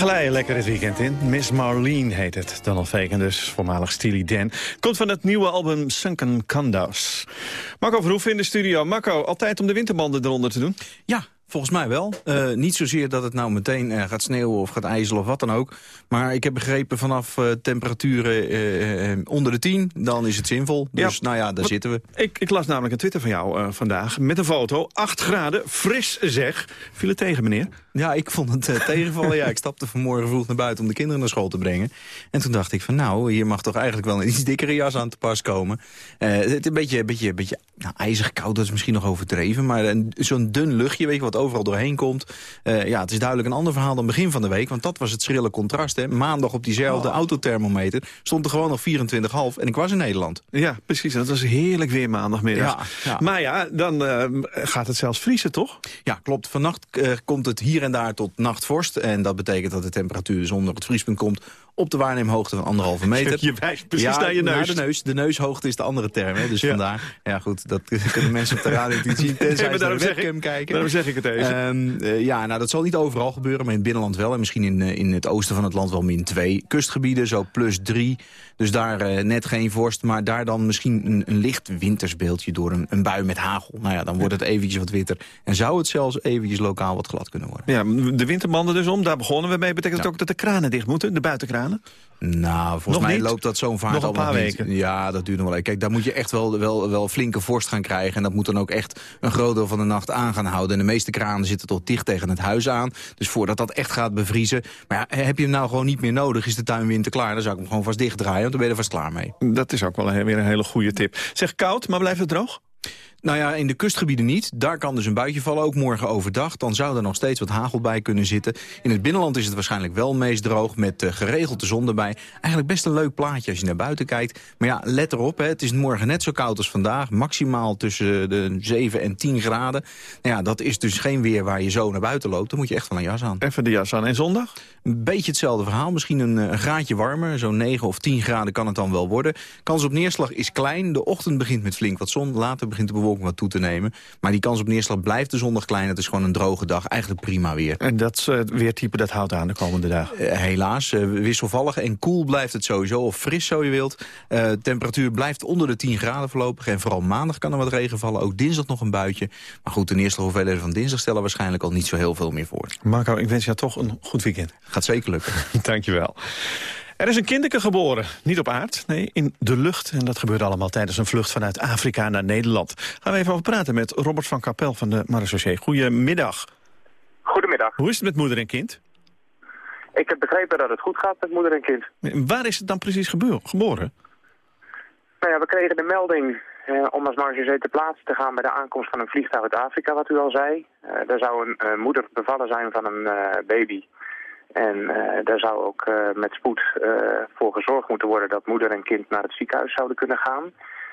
Glijden lekker het weekend in. Miss Marlene heet het. Donald Fagan dus, voormalig Steely Dan. Komt van het nieuwe album Sunken Condos. Marco Verhoeven in de studio. Marco, altijd om de winterbanden eronder te doen? Ja, volgens mij wel. Eh, niet zozeer dat het nou meteen eh, gaat sneeuwen of gaat ijzelen of wat dan ook. Maar ik heb begrepen vanaf eh, temperaturen onder de 10, dan is het zinvol. Dus Ja. nou ja, daar Wat- zitten we. Ik, ik las namelijk een Twitter van jou vandaag met een foto. 8 graden, fris zeg. Viel het tegen, meneer? Ja, ik vond het eh, tegenvallen. ja, ik stapte vanmorgen vroeg naar buiten om de kinderen naar school te brengen. En toen dacht ik van nou, hier mag toch eigenlijk wel een iets dikkere jas aan te pas komen. Eh, het is een beetje, beetje, beetje nou, ijzig koud, dat is misschien nog overdreven. Maar zo'n dun luchtje, weet je, wat overal doorheen komt. Eh, ja, het is duidelijk een ander verhaal dan begin van de week. Want dat was het schrille contrast. Hè. Maandag op diezelfde Oh. autothermometer stond er gewoon nog 24,5. En ik was in Nederland. Ja, precies. Dat was heerlijk weer maandagmiddag. Ja, ja. Maar ja, dan gaat het zelfs vriezen, toch? Ja, klopt. Vannacht komt het hier en daar tot nachtvorst. En dat betekent dat de temperatuur zonder het vriespunt komt... op de waarneemhoogte van anderhalve (laughs) meter. Je wijst precies ja, naar je neus. de neus. De neushoogte is de andere term, hè, dus Ja. vandaar. Ja goed, dat (laughs) kunnen mensen op de radio niet zien... Nee, tenzij ze naar de webcam ik- kijken. daarom zeg ik het even. Ehm, eh, ja, nou, dat zal niet overal gebeuren, maar in het binnenland wel. En misschien in, eh, in het oosten van het land wel min 2. Kustgebieden zo plus 3. Dus daar eh, net geen vorst, maar daar dan misschien een, een licht wintersbeeldje... door een, een bui met hagel. Nou ja, dan wordt het eventjes wat witter. En zou het zelfs eventjes lokaal wat glad kunnen worden. Ja, de winterbanden dus om, daar begonnen we mee. Betekent het ook dat de kranen dicht moeten, de buitenkranen? Nou, volgens Nog mij niet? loopt dat zo'n vaart Nog een paar niet. weken. Ja, dat duurt nog wel even. Kijk, daar moet je echt wel, wel, wel flinke vorst gaan krijgen. En dat moet dan ook echt een groot deel van de nacht aan gaan houden. En de meeste kranen zitten tot dicht tegen het huis aan. Dus voordat dat echt gaat bevriezen. Maar ja, heb je hem nou gewoon niet meer nodig, is de tuin winter klaar. Dan zou ik hem gewoon vast dichtdraaien, dan ben je er vast klaar mee. Dat is ook wel een- weer een hele goede tip. Zeg koud, maar blijft het droog? Nou ja, in de kustgebieden niet. Daar kan dus een buitje vallen, ook morgen overdag. Dan zou er nog steeds wat hagel bij kunnen zitten. In het binnenland is het waarschijnlijk wel meest droog... met eh, geregeld de zon erbij. Eigenlijk best een leuk plaatje als je naar buiten kijkt. Maar ja, let erop, hè, het is morgen net zo koud als vandaag. Maximaal tussen de 7 en 10 graden. Nou ja, dat is dus geen weer waar je zo naar buiten loopt. Dan moet je echt wel een jas aan. Even de jas aan. En zondag? Een beetje hetzelfde verhaal. Misschien een, eh, een graadje warmer. Zo'n 9 of 10 graden kan het dan wel worden. Kans op neerslag is klein. De ochtend begint met flink wat zon. Later begint de bewolking wat toe te nemen. Maar die kans op neerslag blijft de zondag klein. Het is gewoon een droge dag. Eigenlijk prima weer. En dat eh, weertype dat houdt aan de komende dagen? Eh, helaas, eh, wisselvallig en koel blijft het sowieso. Of fris zo je wilt. Temperatuur blijft onder de 10 graden voorlopig. En vooral maandag kan er wat regen vallen. Ook dinsdag nog een buitje. Maar goed, de neerslaghoeveelheden van dinsdag stellen waarschijnlijk al niet zo heel veel meer voor. Marco, ik wens jou toch een goed weekend. Gaat zeker lukken. (laughs) Dankjewel. Er is een kinderke geboren. Niet op aard, nee, in de lucht. En dat gebeurde allemaal tijdens een vlucht vanuit Afrika naar Nederland. Gaan we even over praten met Robert van Kapel van de Marechaussee. Goedemiddag. Goedemiddag. Hoe is het met moeder en kind? Ik heb begrepen dat het goed gaat met moeder en kind. Waar is het dan precies geboren? Nou ja, we kregen de melding eh, om als marechaussee te plaatsen te gaan bij de aankomst van een vliegtuig uit Afrika, wat u al zei. Eh daar zou een eh, moeder bevallen zijn van een eh, baby. En eh, daar zou ook eh, met spoed eh, voor gezorgd moeten worden dat moeder en kind naar het ziekenhuis zouden kunnen gaan.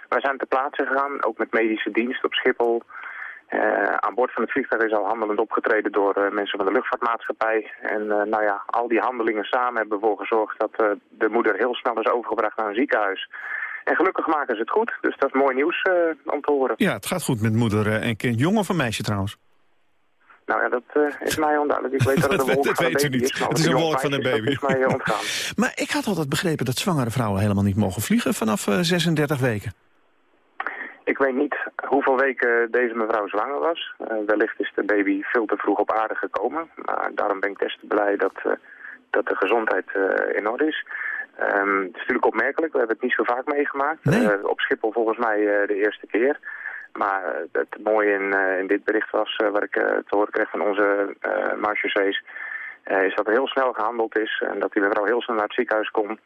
Wij zijn ter plaatse gegaan, ook met medische dienst op Schiphol. Aan boord van het vliegtuig is al handelend opgetreden door mensen van de luchtvaartmaatschappij. En nou ja, al die handelingen samen hebben ervoor gezorgd dat de moeder heel snel is overgebracht naar een ziekenhuis. En gelukkig maken ze het goed, dus dat is mooi nieuws om te horen. Ja, het gaat goed met moeder en kind. Jong of een meisje trouwens? Nou ja, dat eh, is mij onduidelijk. Ik weet dat het een (laughs) Dat wolk van een weet u baby niet. is. Het is een wolk van een baby. Dat is mij eh, ontgaan. (laughs) Maar ik had altijd begrepen dat zwangere vrouwen helemaal niet mogen vliegen vanaf eh, 36 weken. Ik weet niet hoeveel weken deze mevrouw zwanger was. Eh, wellicht is de baby veel te vroeg op aarde gekomen. Maar daarom ben ik des te blij dat, eh, dat de gezondheid eh, in orde is. Ehm, het is natuurlijk opmerkelijk, we hebben het niet zo vaak meegemaakt. Eh, op Schiphol volgens mij eh, de eerste keer. Maar eh, het mooie in, eh, in dit bericht was, eh, wat ik te horen kreeg van onze uh, is dat er heel snel gehandeld is en dat die mevrouw heel snel naar het ziekenhuis kon.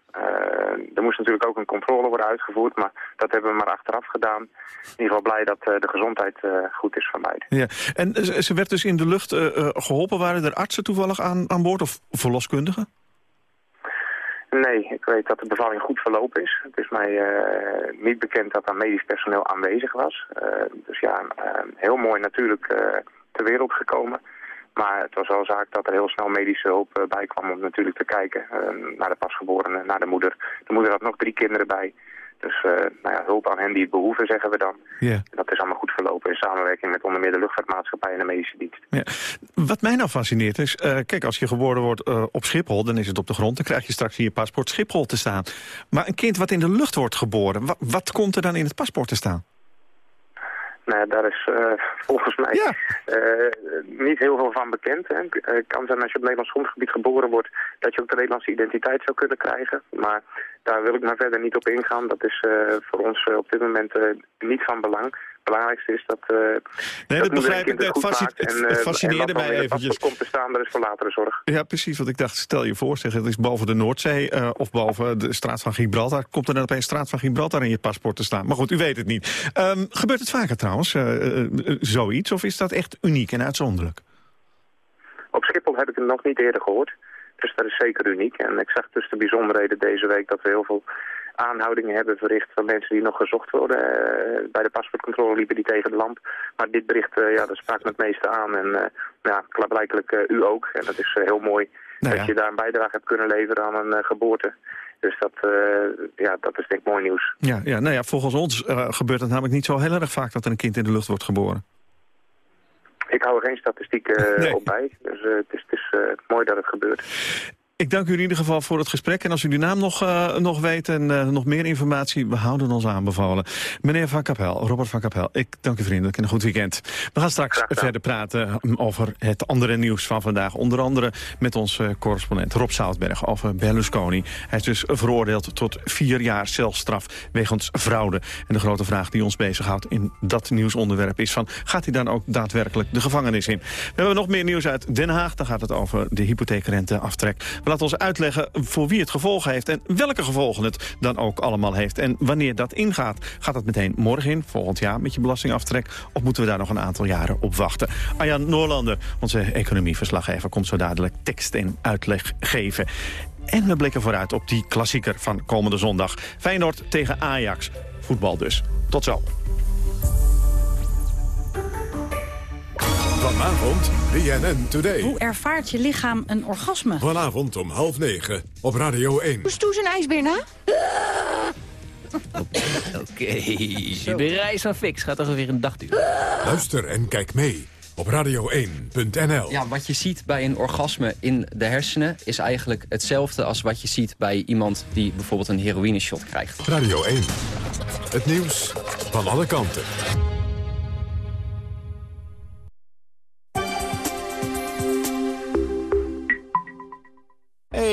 Er moest natuurlijk ook een controle worden uitgevoerd, maar dat hebben we maar achteraf gedaan. In ieder geval blij dat de gezondheid goed is van beide. Ja. En ze werd dus in de lucht eh, eh, geholpen. Waren er artsen toevallig aan, aan boord of verloskundigen? Nee, ik weet dat de bevalling goed verlopen is. Het is mij eh, niet bekend dat er medisch personeel aanwezig was. Eh, dus ja, eh, heel mooi natuurlijk ter wereld gekomen. Maar het was wel zaak dat er heel snel medische hulp bij kwam om natuurlijk te kijken naar de pasgeborene, naar de moeder. De moeder had nog drie kinderen bij. Dus eh, nou ja, hulp aan hen die het behoeven, zeggen we dan. Ja. En dat is allemaal goed verlopen in samenwerking met onder meer de luchtvaartmaatschappij en de medische dienst. Ja. Wat mij nou fascineert is, eh, kijk, als je geboren wordt eh, op Schiphol, dan is het op de grond. Dan krijg je straks in je paspoort Schiphol te staan. Maar een kind wat in de lucht wordt geboren, wa- wat komt er dan in het paspoort te staan? Nou, ja, daar is eh, volgens mij eh, niet heel veel van bekend. Hè. Eh, Het kan zijn als je op het Nederlands grondgebied geboren wordt... dat je ook de Nederlandse identiteit zou kunnen krijgen. Maar daar wil ik maar verder niet op ingaan. Dat is eh, voor ons eh, op dit moment eh, niet van belang. Het belangrijkste is dat, eh dat moeder en begrijp ik. het Het En, eh, fascineerde mij eventjes. komt te staan, dat is voor latere zorg. Ja, precies. Want ik dacht, stel je voor, zeg, het is boven de Noordzee eh, of boven de straat van Gibraltar. Komt er dan opeens straat van Gibraltar in je paspoort te staan? Maar goed, u weet het niet. Ehm, gebeurt het vaker trouwens, zoiets? Of is dat echt uniek en uitzonderlijk? Op Schiphol heb ik het nog niet eerder gehoord. Dus dat is zeker uniek. En ik zag dus de bijzonderheden deze week dat we heel veel aanhoudingen hebben verricht van mensen die nog gezocht worden. Eh, bij de paspoortcontrole liepen die tegen de lamp. Maar dit bericht, eh, ja, dat sprak me het meeste aan. En eh, ja, klaarblijkelijk u ook. En dat is heel mooi Nou dat je daar een bijdrage hebt kunnen leveren aan een geboorte. Dus dat, ja, dat is denk ik mooi nieuws. Ja, ja, nou ja, volgens ons gebeurt het namelijk niet zo heel erg vaak dat er een kind in de lucht wordt geboren. Ik hou er geen statistiek eh, op bij. Dus het is, het is mooi dat het gebeurt. Ik dank u in ieder geval voor het gesprek. En als u die naam nog, eh, nog weet en eh, nog meer informatie, we houden ons aanbevolen. Meneer Van Kapel, Robert Van Kapel, ik dank u vriendelijk en een goed weekend. We gaan straks verder praten over het andere nieuws van vandaag. Onder andere met onze correspondent Rob Zoutberg over Berlusconi. Hij is dus veroordeeld tot vier jaar celstraf wegens fraude. En de grote vraag die ons bezighoudt in dat nieuwsonderwerp is van... gaat hij dan ook daadwerkelijk de gevangenis in? We hebben nog meer nieuws uit Den Haag. Dan gaat het over de hypotheekrenteaftrek. Laten ons uitleggen voor wie het gevolgen heeft... en welke gevolgen het dan ook allemaal heeft. En wanneer dat ingaat, gaat het meteen morgen in, volgend jaar... met je belastingaftrek, of moeten we daar nog een aantal jaren op wachten? Arjan Noorlander, onze economieverslaggever... komt zo dadelijk tekst en uitleg geven. En we blikken vooruit op die klassieker van komende zondag. Feyenoord tegen Ajax. Voetbal dus. Tot zo. Vanavond BNN Today. Hoe ervaart je lichaam een orgasme? Vanavond om half negen op Radio 1. Hoe stoe een ijsbeer na? (laughs) Oké, de reis van Fix gaat ongeveer een dag duren. Luister en kijk mee op radio1.nl. Ja, wat je ziet bij een orgasme in de hersenen... is eigenlijk hetzelfde als wat je ziet bij iemand die bijvoorbeeld een heroïne-shot krijgt. Radio 1. Het nieuws van alle kanten.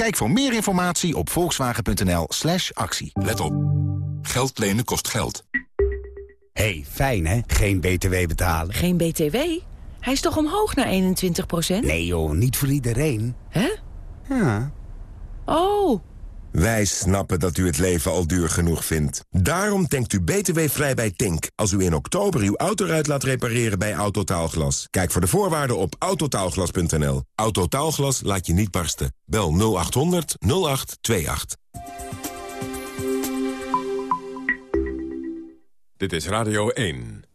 Kijk voor meer informatie op volkswagen.nl slash actie. Let op. Geld lenen kost geld. hey, fijn hè? Geen BTW betalen. Geen BTW? Hij is toch omhoog naar 21% Nee joh, niet voor iedereen. Hè? Ja. Oh... Wij snappen dat u het leven al duur genoeg vindt. Daarom denkt u btw-vrij bij Tink... als u in oktober uw auto uit laat repareren bij Autotaalglas. Kijk voor de voorwaarden op autotaalglas.nl. Autotaalglas laat je niet barsten. Bel 0800 0828. Dit is Radio 1.